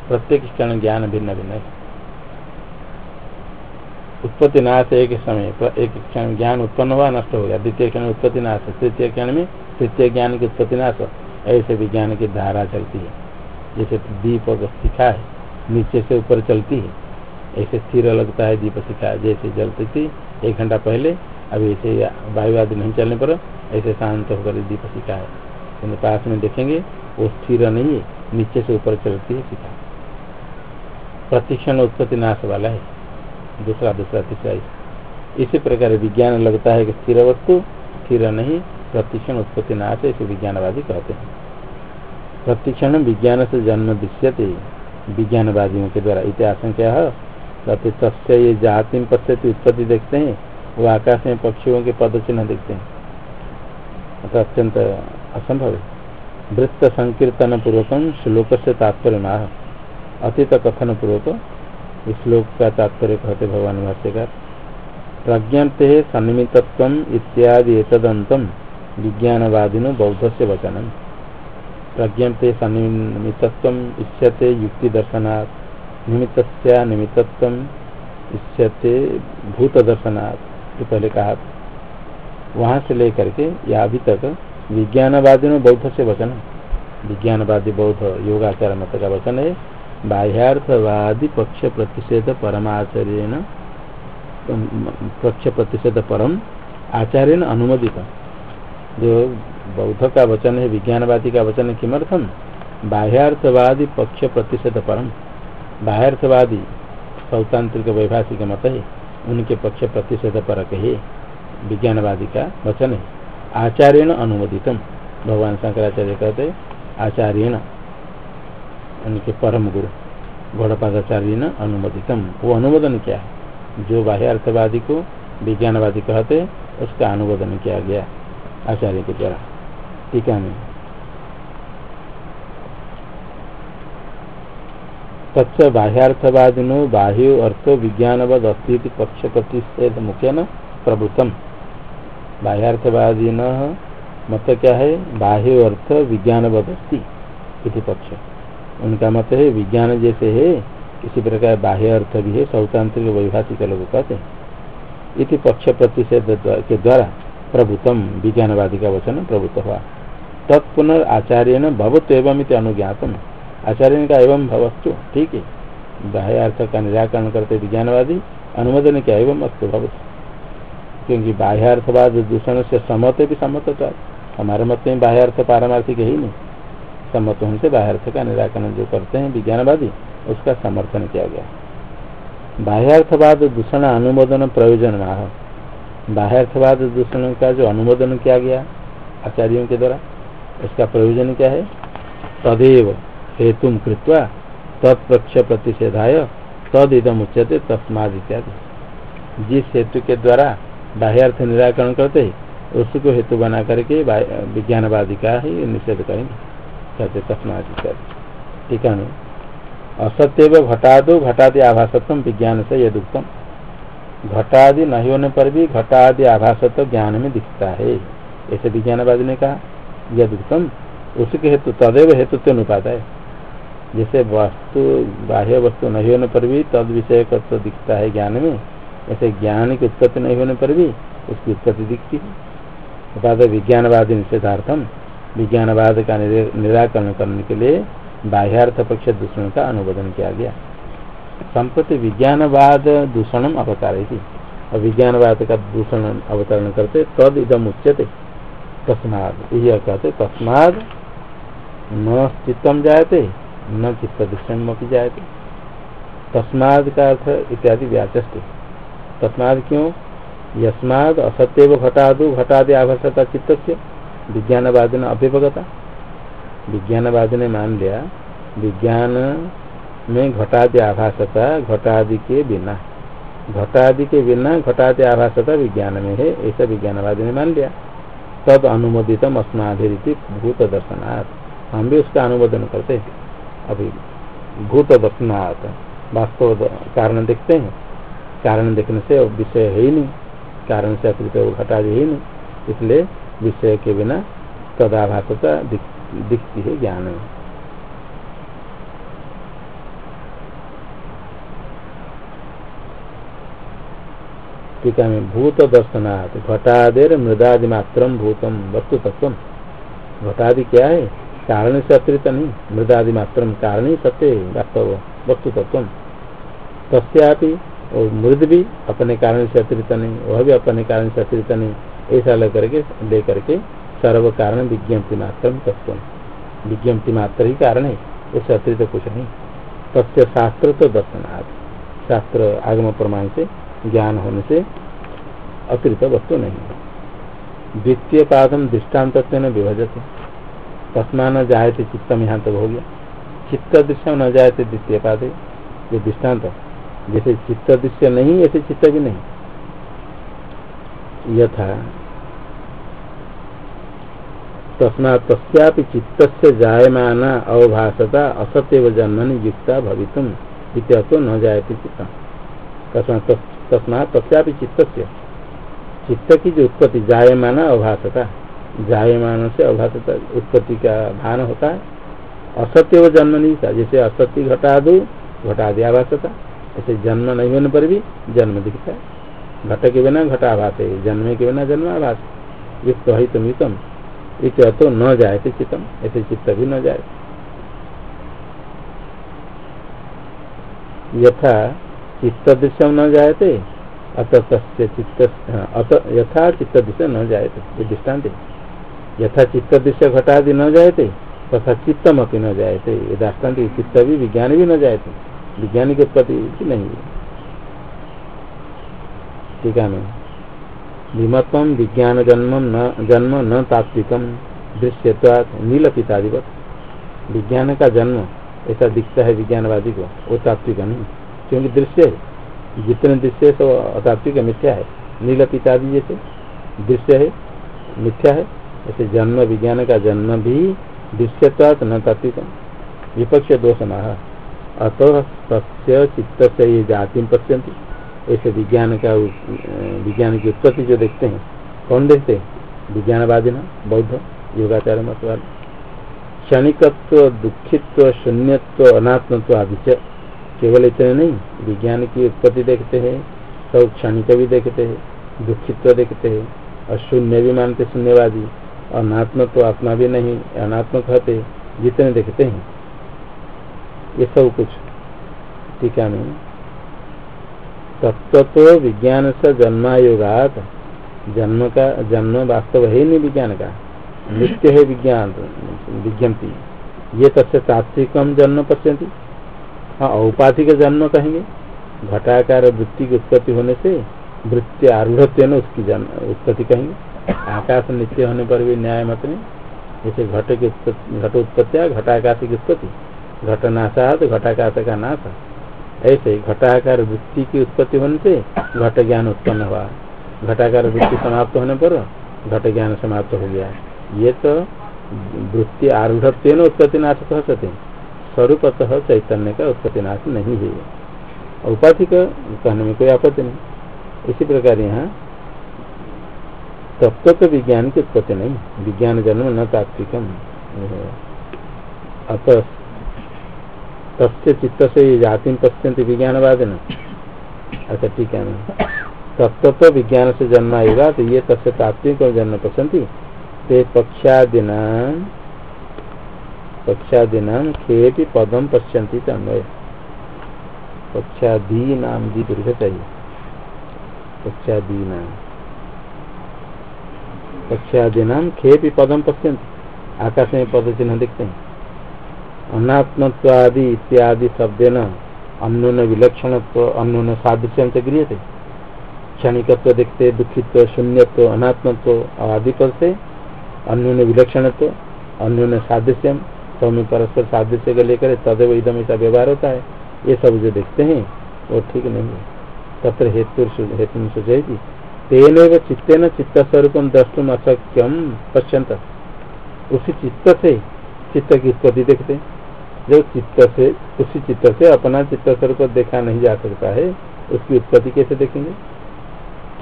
S1: प्रत्येक क्षण ज्ञान भिन्न भिन्न है। उत्पत्ति नाश एक समय पर एक क्षण ज्ञान उत्पन्न हुआ, नष्ट हो गया। द्वितीय क्षण उत्पत्ति नाश तृतीय क्षण में तृतीय ज्ञान की उत्पत्ति नाश ऐसे विज्ञान की धारा चलती है। जैसे दीप शिखा है, नीचे से ऊपर चलती है। ऐसे स्थिर लगता है, दीप शिखा जैसे जलती थी, एक घंटा पहले। अभी ऐसे वायु आदि नहीं चलने पर ऐसे शांत होकर दीप शिखा है किन्तु पास में देखेंगे, वो स्थिर नहीं है, नीचे से ऊपर चलती है शिखा प्रतिक्षण उत्पत्ति नाश वाला है। दूसरा दूसरा, तीसरा इसी। प्रकार विज्ञान लगता है कि स्थिर वस्तु, स्थिर नहीं, प्रतिक्षण उत्पत्ति नाश इसे विज्ञानवादी कहते हैं। प्रतिक्षण विज्ञान से जन्म दृश्यते, विज्ञानवादियों के द्वारा इतिहास क्या है। कहते तस्य ये जाति पश्यति उत्पत्ति देखते हैं, वो आकाश में पक्षियों के पद चिन्ह देखते हैं। अतः अत्यंत असंभव है। वृत्त संकीर्तन पूर्वकम श्लोक से तात्पर्य माह अतीत कथन पूर्वक इस श्लोक का तात्पर्य कहते भगवान भाष्यकार। प्रज्ञप्ते सन्निमित्व इत्यादि एतदंतम विज्ञानवादिनो बौद्ध से वचनम प्रज्ञप्ते सन्निमित्व इष्यते युक्ति दर्शनात् निमित्त निमित्तत्व भूत दर्शनात् तो पहले कहा वहाँ से लेकर के या अभी तक विज्ञानवादी बौद्ध से वचन विज्ञानवादी बौद्ध, योगाचार मत का वचन है, बाह्यार्थवादी पक्ष प्रतिषेध परमाचार्य पक्ष प्रतिषेध परम आचार्य अनुमोदित। जो बौद्ध का वचन है, विज्ञानवादी का वचन है किमर्थम बाह्यार्थवादी पक्ष प्रतिषेध परम। बाह्यार्थवादी सौतांत्रिक वैभाषिक मत है। उनके पक्ष प्रतिषेध परक है। विज्ञानवादी का वचन है। आचार्य अनुमोदितम। भगवान शंकराचार्य कहते आचार्य उनके परम गुरु गौड़पादाचार्य ने अनुमोदितम। वो अनुमोदन क्या है। जो बाह्य अर्थवादी को विज्ञानवादी कहते उसका अनुमोदन किया गया आचार्य के द्वारा। टीका में तच्च बाह्यार्थवादिनो बाह्यो अर्थ विज्ञानवाद अस्थिति पक्ष प्रतिषेध मुख्य न प्रभुतम। बाह्यार्थवादी मत क्या है? बाह्य अर्थ विज्ञानवाद अस्थिति पक्ष। उनका मत है, विज्ञान जैसे है किसी प्रकार बाह्य अर्थ भी है, सौतांत्रिक वैभाषिक लोग कहते हैं इति पक्ष प्रतिषेध के द्वारा प्रभुतम, विज्ञानवादी का वचन प्रभुत्व हुआ। तत्पुनर आचार्य न भवत्व एवं अनुज्ञातम। आचार्य का एवं भवस्तु, ठीक है? बाह्य अर्थ का निराकरण करते विज्ञानवादी अनुमोदन क्या एवं अस्तु भवत क्योंकि बाह्यार्थवाद दूषण से सम्मत भी सम्मत होता है। हमारे मत में बाह्य अर्थ पारमार्थिक ही नहीं। सम्मत होने से बाह्यार्थ का निराकरण जो करते हैं विज्ञानवादी, उसका समर्थन किया गया। बाह्यार्थवाद दूषण अनुमोदन प्रयोजन माह बाह्यार्थवाद दूषण का जो अनुमोदन किया गया आचार्यों के द्वारा, उसका प्रयोजन क्या है? तदेव। हेतु कृत्वा तत्प्रक्ष प्रतिषेधाय तद इदम उच्यते तस्माद इत्यादि। जिस हेतु के द्वारा बाह्यार्थ निराकरण करते उसको हेतु बना करके विज्ञानवादी का ही निषेध करेंगे। कहते तस्मात टीका में असत्य घटादो घटादि आभासत्व विज्ञान से यद उत्तम घटादि नहीं होने पर भी घटादि आभासत्व ज्ञान में दिखता है। ऐसे विज्ञानवादी ने कहा, यद उत्तम उसके हेतु तदेव हेतु तो अनुपात है। जैसे वस्तु, बाह्य वस्तु नहीं होने पर भी तद विषय तो दिखता है ज्ञान में। ऐसे ज्ञान की उत्पत्ति नहीं होने पर भी उसकी उत्पत्ति दिखती है। उपाधि विज्ञानवादी निषेधार्थम। विज्ञानवाद का निराकरण करने के लिए बाह्यार्थ पक्ष दूषण का अनुमोदन किया गया। संप्रति विज्ञानवाद दूषणम अवतार और विज्ञानवाद का दूषण अवतरण करते तद इदम उच्यते। तस्माद। यह कहते तस्माद न चित्तम जायते। न चित्त दूषण जायते। तस्माद का अर्थ इत्यादि व्याचस्ते। तस्माद क्यों? यस्माद असत्य घटादु, घटादि आभसता चित्त से विज्ञानवाद ने अभिभगता। विज्ञानवाद ने मान लिया, विज्ञान में घटादि आभासता, घटादि के बिना। घटादि के बिना घटादि आभासता विज्ञान में है, ऐसा विज्ञानवादी ने मान लिया। तद अनुमोदितम अस्माधिरिति भूत दर्शनात् हम भी उसका अनुमोदन करते अभी भूत दर्शनात् वास्तव कारण देखते हैं। कारण देखने से विषय है ही नहीं। कारण से अतिरिक्त घटादि ही नहीं। इसलिए विषय के बिना तदाभासता दिखती है ज्ञान। में टीका में भूत दर्शनाथ घटादेर मृदादि मात्र भूतम वस्तु तत्व घटादि क्या है? कारण से अतिरिक्त नहीं, मृदादि मात्र कारण ही सत्य वास्तव वस्तु तत्व तस्यापि और मृद भी अपने कारण से अतिरिक्त नहीं, वह भी अपने कारण से अतिरिक्त नहीं, ऐसा लेकर के लेकर के सर्व कारण विज्ञप्ति मात्र तत्व विज्ञप्ति मात्र ही कारण है उससे अतिरिक्त कुछ नहीं। तस्य शास्त्र तो दर्शनाथ शास्त्र आगम प्रमाण से, ज्ञान होने से अतिरिक्त वस्तु नहीं। द्वितीय पादम दृष्टांत विभजते। तस्मा न जायते चित्तम यहाँ तक हो गया। चित्त दृश्य न जायते द्वितीय पाद, ये दृष्टांत जैसे चित्त दृश्य नहीं, ऐसे चित्त भी नहीं। यथा तस्मा तस्या चित्त से जायमान अवभाषता असत्य जन्मनि युक्ता भवितुम तो न जायते चित्त। तस्मा तस्या चित्त चित्त की जो उत्पत्ति जायमान अभाषता जायमान से अभाषता उत्पत्ति का भान होता है। असत्य व जन्म नहीं था। जैसे असत्य घटा दो, घटा दिया आभाषता ऐसे जन्म नहीं होने पर भी जन्म दिखता है। घट के बिना घटाभास है। जन्म के बिना जन्माभास युक्त हितम युतम इत तो न जाए थे चित्तम। ऐसे चित्त भी न जाए यथा चित्त दृश्य न जायते, अत तस्य चित्त अत यथा चित्त दृश्य न जायते। ये दृष्टांत यथा चित्त दृश्य घटादि न जायते, तथा चित्तम अपनी न जायते। ये चित्त भी विज्ञान भी न जायते। विज्ञान की उत्पत्ति नहीं है। ठीक है विमत्व विज्ञान जन्म न जन्म न तात्विकम दृश्यवाद नीलपितादिवत। विज्ञान का जन्म ऐसा दिखता है विज्ञानवादी को, वो तात्विक नहीं। क्योंकि दृश्य है। जितने दृश्य तो अतात्विक मिथ्या है। नील पितादि जैसे। दृश्य है, मिथ्या है। ऐसे जन्म विज्ञान का जन्म भी दृश्यवाद न तात्विक विपक्ष दोष महा अतः सत्य चित्त से ये जाति पश्यंती ऐसे विज्ञान का विज्ञान की उत्पत्ति जो देखते हैं, कौन देखते हैं? विज्ञानवादी ना बौद्ध, योगाचार्य मतवाद। क्षणिकत्व, दुखित्व, शून्यत्व, अनात्मत्व आदि से केवल इतने नहीं, विज्ञान की उत्पत्ति देखते हैं, सब क्षणिक भी देखते हैं, दुखित्व देखते हैं और शून्य भी मानते शून्यवादी। अनात्मत्व आत्मा भी नहीं अनात्म कहते जितने देखते हैं। ये सब कुछ टीका में तत्व तो विज्ञान से जन्मायुगात जन्म का जन्म वास्तव है नहीं विज्ञान का। नित्य है विज्ञान विज्ञप्ति। ये तस्य तात्विकम जन्म पश्यंती हाँ औपाधिक जन्म कहेंगे। घटाकार वृत्ति की उत्पत्ति होने से वृत्ति आरूढ़ उसकी जन्म उत्पत्ति कहेंगे। आकाश नित्य होने पर भी न्याय मत नहीं। जैसे घट की घट उत्पत्ति घटाकाश की उत्पत्ति। घटनाशा तो घटाकाश का नाश ऐसे घटाकार वृत्ति की उत्पत्ति होने से घट ज्ञान उत्पन्न हुआ। घटाकार वृत्ति समाप्त होने पर घट ज्ञान समाप्त हो गया। ये तो वृत्ति आरूढ़ उत्पत्ति नाश कह सकते स्वरूपतः चैतन्य का उत्पत्ति नाश नहीं है उपाधि का कहने में कोई आपत्ति नहीं। इसी प्रकार यहाँ तत्व तो विज्ञान की उत्पत्ति नहीं, विज्ञान जन्म न तात्विकम। अतः तस्य चित्त से जाति पश्यंत विज्ञानवाद न। अच्छा ठीक है तत्व तो विज्ञान से जन्म आएगा तो ये तस्य तात्विक जन्म पश्यंती ते पक्षादिना पक्षादिना खेपि पदम पश्यंती पक्षादी नाम दी दीर्घ चाहिए। पक्षादी नाम पक्षादीना खेपि पदम पश्यंती आकाश में पद चिन्ह दिखते हैं। अनात्मत्वादि इत्यादि शब्द न अन्य विलक्षणत्व अन्य सादृश्य से गृह थे क्षणिकत्व देखते, दुखित्व, शून्यत्व, अनात्मत्व आदि पर से अन्य विलक्षणत्व अन्य सादृश्यम सब में परस्पर सादृश्य को लेकर तदेव इदम ऐसा व्यवहार होता है। ये सब जो देखते हैं, वो ठीक नहीं है। तत्र हेतु हेतु सूचयती तेन चित्तेन चित्त स्वरूप द्रष्टुम अशक्यम पश्यंत उसी चित्त से चित्त की उत्पत्ति देखते। हैं जो चित्त से, उसी चित्त से अपना चित्त स्वरूप देखा नहीं जा सकता है, उसकी उत्पत्ति कैसे देखेंगे?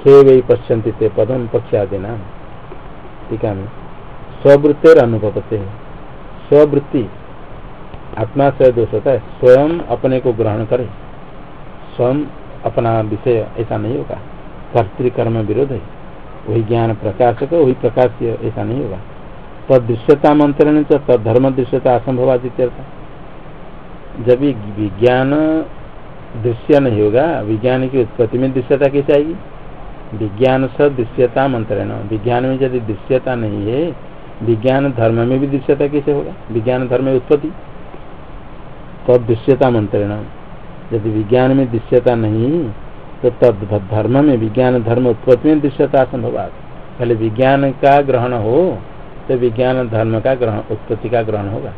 S1: खे वही पश्यंती थे पदम पक्षादि नाम ठीक है स्ववृत्तिर अनुभवते स्ववृत्ति आत्मा से दोष होता है। स्वयं अपने को ग्रहण करे। स्वयं अपना विषय ऐसा नहीं होगा कर्तिकर्म विरोध है। वही ज्ञान प्रकाशक वही प्रकाश ऐसा नहीं होगा। तद दृश्यता मंत्रण तद धर्म दृश्यता असंभव जब विज्ञान दृश्य नहीं होगा, विज्ञान की उत्पत्ति में दृश्यता कैसे आएगी? विज्ञान स दृश्यता मंत्रण विज्ञान में यदि दृश्यता नहीं है, विज्ञान धर्म में भी दृश्यता कैसे होगा? विज्ञान धर्म उत्पत्ति। तद दृश्यता मंत्रण यदि विज्ञान में दृश्यता नहीं तो तद धर्म में विज्ञान धर्म उत्पत्ति में दृश्यता असंभव पहले विज्ञान का ग्रहण हो तो विज्ञान धर्म का ग्रहण, उत्पत्ति का ग्रहण होगा।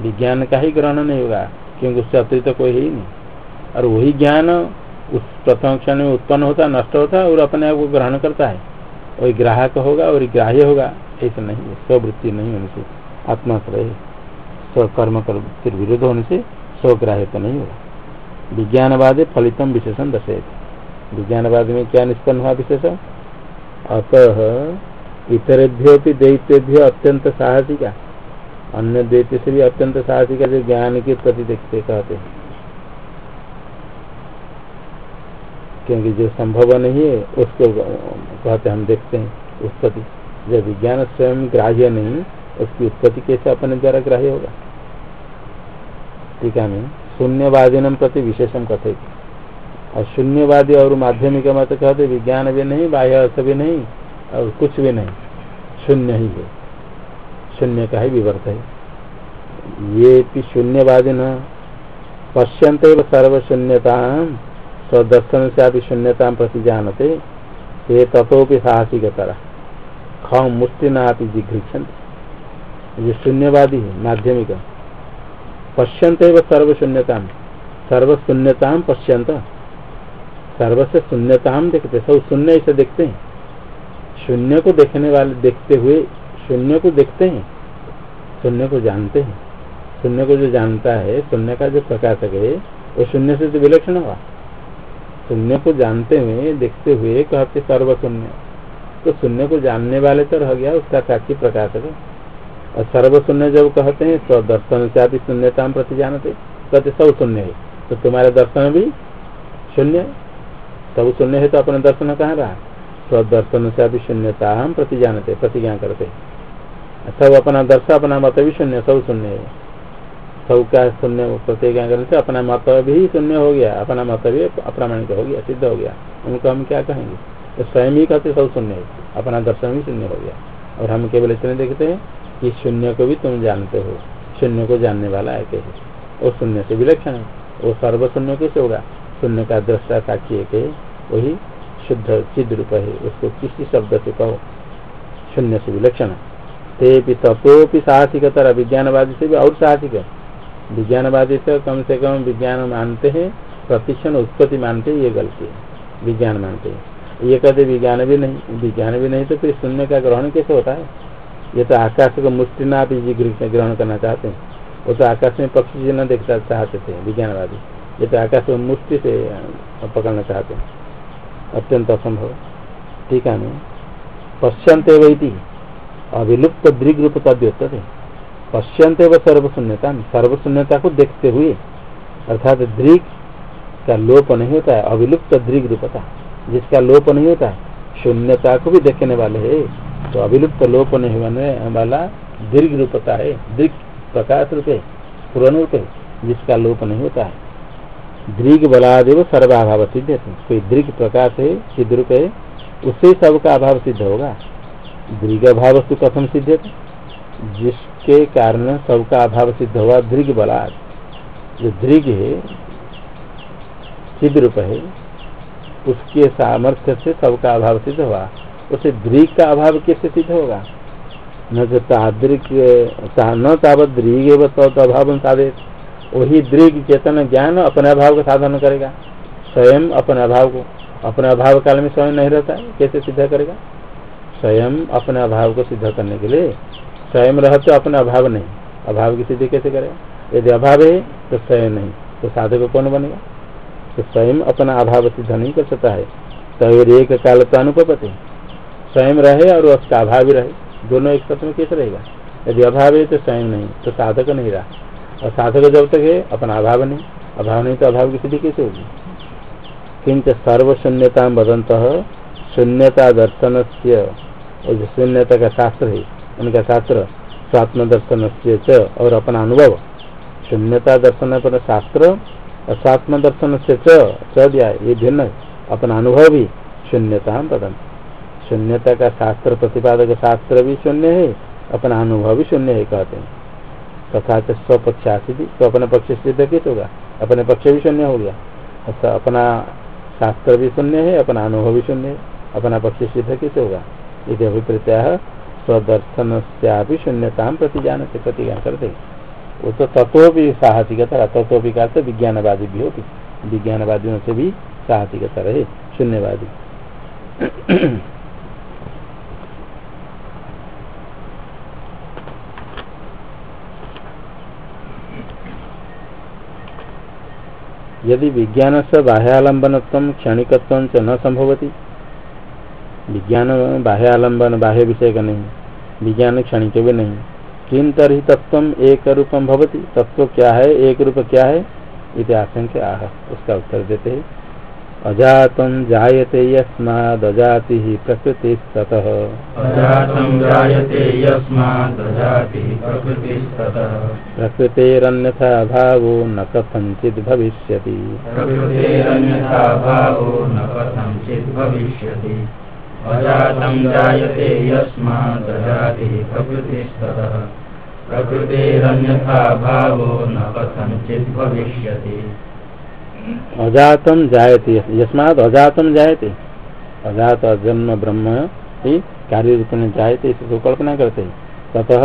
S1: विज्ञान का ही ग्रहण नहीं होगा, क्योंकि उससे अतिरिक्त तो कोई ही नहीं। और वही ज्ञान उस प्रथम क्षण में उत्पन्न होता, नष्ट होता और अपने आप को ग्रहण करता है। वही ग्राहक होगा और ग्राह्य होगा, ऐसा नहीं है। स्ववृत्ति नहीं होने से आत्माश्रय स्वकर्म फिर विरोध होने से स्वग्राह्य तो नहीं होगा। विज्ञानवादे फलितम विशेषण दशे विज्ञानवाद में क्या निष्पन्न हुआ विशेष अतः इतरेभ्यो भी अत्यंत साहसिका अन्य दैत्य से भी अत्यंत साहसिका जो ज्ञान के प्रति देखते कहते हैं। क्योंकि जो संभव नहीं है, उसको कहते हम देखते हैं उत्पत्ति। जब विज्ञान स्वयं ग्राह्य नहीं, उसकी उत्पत्ति कैसे अपने द्वारा ग्राह्य होगा? टीका में शून्यवादी प्रति विशेषम कथे और शून्यवादी और माध्यमिक मत कहते विज्ञान भी नहीं बाह्य अर्थ भी नहीं, और कुछ भी नहीं। शून्य ही है। शून्य का ही विवर्त है। ये शून्यवादी न। पश्यंत सर्वशून्यता स्वदर्शन से अभी शून्यता प्रति जानते। ये तथोपि साहसिकतरा। ख मुष्टि नापि जिघ्रिक्षण ये शून्यवादी है, माध्यमिक। पश्यंत सर्वशून्यता सर्वशून्यता पश्यंत सर्वस्व शून्यता हम देखते सब शून्य ऐसे देखते हैं। शून्य को देखने वाले, देखते हुए शून्य को देखते हैं, शून्य को जानते हैं। शून्य को जो जानता है, शून्य का जो प्रकाशक है, वो शून्य से तो विलक्षण हुआ शून्य को जानते हुए, देखते हुए कहते सर्व शून्य तो शून्य को जानने वाले तो रह गया, उसका साक्षी प्रकाशक और सर्व शून्य जब कहते हैं तो दर्शन से आदि शून्यता प्रति जानते कहते सब शून्य है। तो तुम्हारे दर्शन भी शून्य सब शून्य है तो अपना दर्शन कहाँ रहा? स्वदर्शन से अभी शून्यता हम प्रति जानते प्रतिज्ञा करते सब अपना दर्शन, अपना मत भी शून्य, सब शून्य है। सब का शून्य प्रतिज्ञा करने से अपना मत भी शून्य हो गया, अपना मत भी अप्रामाणिक हो गया, सिद्ध हो गया। उनको हम क्या कहेंगे? तो स्वयं ही कहते सब शून्य है। अपना दर्शन भी शून्य हो गया। और हम केवल इतने देखते हैं कि शून्य को भी तुम जानते हो। शून्य को जानने वाला है है। वो शून्य से विलक्षण है। वो सर्वशून्य कैसे होगा? शून्य का दृष्टा साक्षी एक है। वही शुद्ध सिद्ध रूप है। उसको किसी शब्द से कहो, शून्य से विलक्षण ते भी तत्वपि साहसिक तरह विज्ञानवादी से भी और साहसिक है। विज्ञानवादी से कम से कम विज्ञान मानते हैं, प्रतिक्षण उत्पत्ति मानते हैं, ये गलती है। विज्ञान मानते हैं। ये कहते विज्ञान भी नहीं, विज्ञान भी नहीं तो फिर शून्य का ग्रहण कैसे होता है? ये तो आकाश को मुष्टि ना भी ग्रहण करना चाहते हैं। वो तो आकाश में पक्षी जी न देखना चाहते थे, विज्ञानवादी। ये तो आकाश को मुष्टि से पकड़ना चाहते हैं। अत्यंत असंभव। ठीक है पश्यंत वही अभिलुप्त दृग रूप तद्योत पश्यंत व सर्वशून्यता। सर्वशून्यता को देखते हुए। अर्थात दृग का लोप नहीं होता है। अभिलुप्त दृग रूपता जिसका लोप नहीं होता शून्यता को भी देखने वाले है। तो अभिलुप्त लोप नहीं होने वाला दीर्घ रूपता है। दीर्घ प्रकाश रूप है पूर्ण रूप है जिसका लोप नहीं होता है। दृग बलादेव सर्वाभाव सिद्ध कोई दृग प्रकाश है, सिद्ध रूप है उससे सबका अभाव सिद्ध होगा। दृग अभाव से कथम सिद्ध जिसके कारण सबका अभाव सिद्ध हुआ दृग बलाद जो दृग है, सिद्ध रूप है, उसके सामर्थ्य से सबका अभाव सिद्ध हुआ उसे दृग का अभाव कैसे सिद्ध होगा? न तो तादृग, न तावत दृग तो अभाव साधित वही दृढ़ चेतन ज्ञान अपने अभाव का साधन करेगा। स्वयं अपने अभाव को अपने अभाव काल में स्वयं नहीं रहता है, कैसे सिद्ध करेगा? स्वयं अपने अभाव को सिद्ध करने के लिए। स्वयं रहते अपने अभाव नहीं। अभाव की सिद्धि कैसे करेगा? यदि अभाव है तो स्वयं नहीं। तो साधक कौन बनेगा? तो स्वयं अपना अभाव सिद्ध नहीं कर सकता है। तो एक काल तो अनुपति स्वयं रहे और उसका अभाव भी रहे। दोनों एक सत्य में कैसे रहेगा? यदि अभाव है तो स्वयं नहीं। तो साधक नहीं रहा। और साधक जब तक है, अपना अभाव नहीं। अभाव नहीं तो अभाव की स्थिति कैसे होगी? किंच सर्वशून्यता बदंत शून्यता दर्शन से जो शून्यता का शास्त्र है, उनका शास्त्र स्वात्म दर्शन से और अपना अनुभव। शून्यता दर्शन पर शास्त्र और स्वात्म दर्शन से च दिया, ये भिन्न अपना अनुभव भी शून्यता पदम शून्यता का शास्त्र, प्रतिपादक शास्त्र भी शून्य है, अपना अनुभव भी शून्य है, कहते हैं। तथा स्वपक्ष आसिधि तो अपने पक्ष सिद्ध किस होगा। अपने पक्ष भी शून्य हो गया। अच्छा अपना शास्त्र भी शून्य है, अपना अनुभव भी शून्य है, अपना पक्ष सिद्ध किस होगा? यदि अभिप्रत्या स्वदर्शन से शून्यता प्रति जान से प्रतिज्ञा करते। वो तो तत्व भी साहसिकता तत्व भी का विज्ञानवादी भी होती। विज्ञानवादियों से भी साहसिकता रहे, शून्यवादी। यदि विज्ञान से बाह्यालंबन क्षणिक न संभवती विज्ञान बाह्यालंबन बाह्य विषय का नहीं विज्ञान क्षणिक भी नहीं किन तरह तत्व एक रूपम भवती? तत्व क्या है? एक रूप क्या है? इति आशंका आह, उसका उत्तर देते हैं। अजातं जायते यस्मादजातिः प्रकृतिस्ततः।
S2: अजातं जायते यस्मादजातिः प्रकृतिस्ततः।
S1: प्रकृतेरन्यथा भावो न कथञ्चित् भविष्यति।
S2: प्रकृतेरन्यथा भावो न कथञ्चित् भविष्यति। अजातं जायते यस्मादजातिः प्रकृतिस्ततः। प्रकृतेरन्यथा भावो न कथञ्चित् भविष्यति।
S1: अजातम जायते। यस्मात अजातम जायते। अजात अजन्म ब्रह्म ही कार्य रूप में जायते इसको कल्पना करते ततः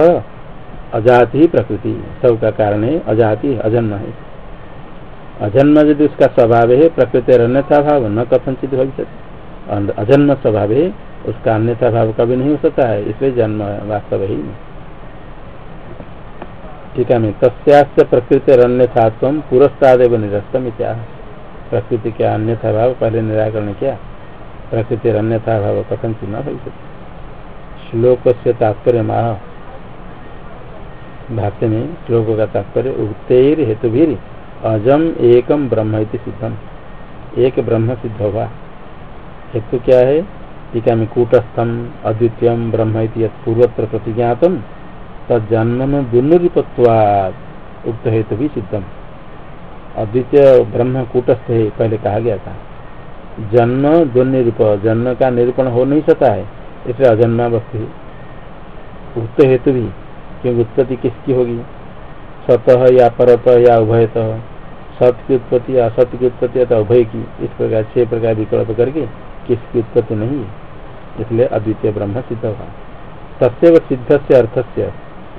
S1: अजात ही प्रकृति। सब का कारण है, अजाति अजन्म है। अजन्म यदि उसका स्वभाव है, प्रकृति अन्यथा भाव, न कथनचित भविष्य अजन्म स्वभाव है, उसका अन्यथा भाव कभी नहीं हो सकता है, इसलिए जन्म वास्तव ही नहीं ठीक है तस्यास्य प्रकृति अन्यथा पुरस्तादेव निरस्तम इत्या प्रकृति के अन्यथा भाव पहले निराकरण किया। प्रकृति अन्यथा भाव कथन न भविष्य श्लोक से तात्पर्य माह भाष्य में श्लोक का तात्पर्य उगतेर हेतु भी अजम एकम ब्रह्म सिद्धम। एक ब्रह्म सिद्ध होगा। हेतु क्या है? टीका में कूटस्थम, अद्वितीय ब्रह्म पूर्वत्र प्रतिज्ञातम। तन्म में दुर्निपत्वाद उक्त हेतु भी सिद्धम। अद्वितीय ब्रह्म कूटस्थ है पहले कहा गया था। जन्म दुर्निरूप, जन्म का निरूपण हो नहीं सकता है, इसलिए अजन्मा वस्तु उक्त हेतु भी क्योंकि उत्पत्ति किसकी होगी? सतह या परत या उभयत, सत्य की उत्पत्ति असत्य की उत्पत्ति अथवा उभय की, इस प्रकार, छह प्रकार विकल्प करके किसकी उत्पत्ति नहीं है, इसलिए अद्वितीय ब्रह्म सिद्ध होगा तस्व सिद्ध से अर्थ से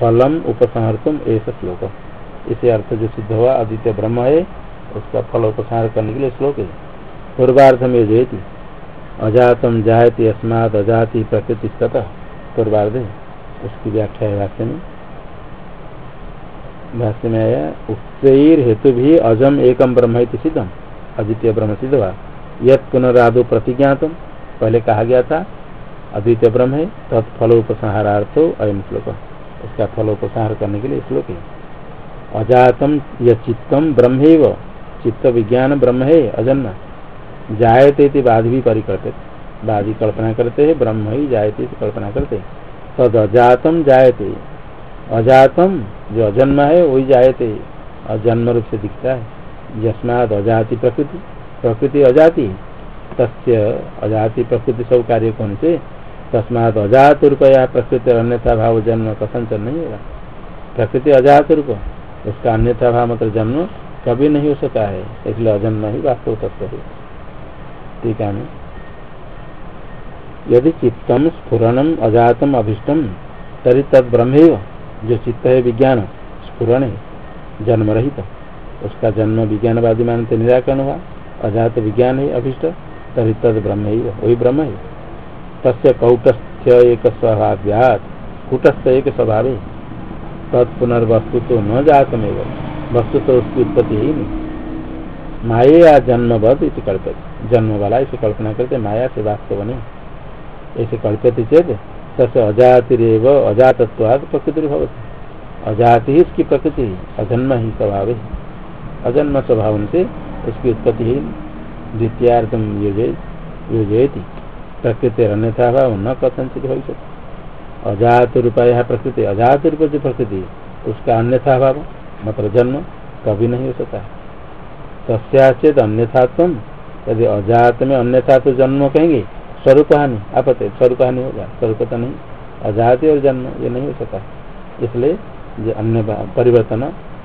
S1: फलम उपसंहर्तुम, ऐसा श्लोक। इसे अर्थ जो सिद्ध हुआ, आदित्य ब्रह्म है, उसका फल उपसंहार करने के लिए श्लोक है। पूर्वार्थ में जयती। अजातम जायती अस्मात, अजाति प्रकृति ततः। पूर्वार्ध। उसकी व्याख्या है भाष्य में। भाष्य में आया उत्तर हेतु भी अजम एकम ब्रह्म सिद्धम। अद्वितीय ब्रह्म सिद्ध हुआ। यद पुनरादो प्रतिज्ञातम। पहले कहा गया था अद्वितीय ब्रह्म है तत्फलोपसंहारार्थो अयम श्लोक। उसका फलोपसार करने के लिए श्लोक है। अजातम य चित्तम ब्रह्म चित्त विज्ञान ब्रह्म है, अजन्म। जायते थे बाद भी परिकल्पित। ही कल्पना करते है, ब्रह्म ही जायते कल्पना करते तद अजातम जायते। अजातम जो अजन्म है, वही जायते। अजन्म रूप से दिखता है। यस्माद अजाति प्रकृति। प्रकृति अजाति। तस्य अजाति प्रकृति सब कार्य कौन से तस्मात अजात रूपया प्रकृति और अन्यथा भाव जन्म कथनचन नहीं होगा। प्रकृति अजात रूप उसका अन्यथा भाव मतलब जन्म कभी नहीं हो सकता है, इसलिए अजन्म ही वास्तव तत्व है। ठीक है यदि चित्तम स्फुरणम अजातम अभिष्टम, तरी तद ब्रह्म जो चित्त है विज्ञान, स्फुरण है जन्म रहित उसका जन्म विज्ञानवादी मानते निराकरण हुआ, अजात विज्ञान है अभिष्ट, तरी तद ब्रह्म वही ब्रह्म है। तस्य कौटस्थ्य एक स्वभाव्यात। कूटस्थ एक स्वभाव। तत्पुनर्वस्तु तो न जातमेव। वस्तु तो उसकी उत्पत्ति ही नहीं। माया या जन्मवध इसे कल्पित जन्म वाला इसे कल्पना करते, माया से वास्तव नहीं। ऐसे कल्पते चेत तस् अजातिरव अजातत्वाद प्रकृति भवती। अजाति ही उसकी प्रकृति अजन्म ही स्वभाव। है अजन्म स्वभाव से उसकी उत्पत्ति ही द्वितीयार्थम योजयती प्रकृति अन्यथा भाव न कथनचित भविष्य अजात रूप यह प्रकृति अजात रूप जो प्रकृति, उसका अन्यथा भाव मतलब जन्म कभी नहीं हो सकता। तस्याचेत अन्यथात्म यदि अजात में अन्यथा तो जन्म कहेंगे स्वरूप हानि आपत्ति स्वरूप हानि होगा स्वरूप तो नहीं। अजात और जन्म, ये नहीं हो सकता। इसलिए अन्य परिवर्तन,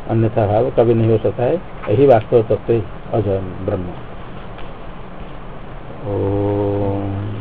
S1: अन्यथा भाव कभी नहीं हो सकता है, यही वास्तव तत्व अज ब्रह्म। ओ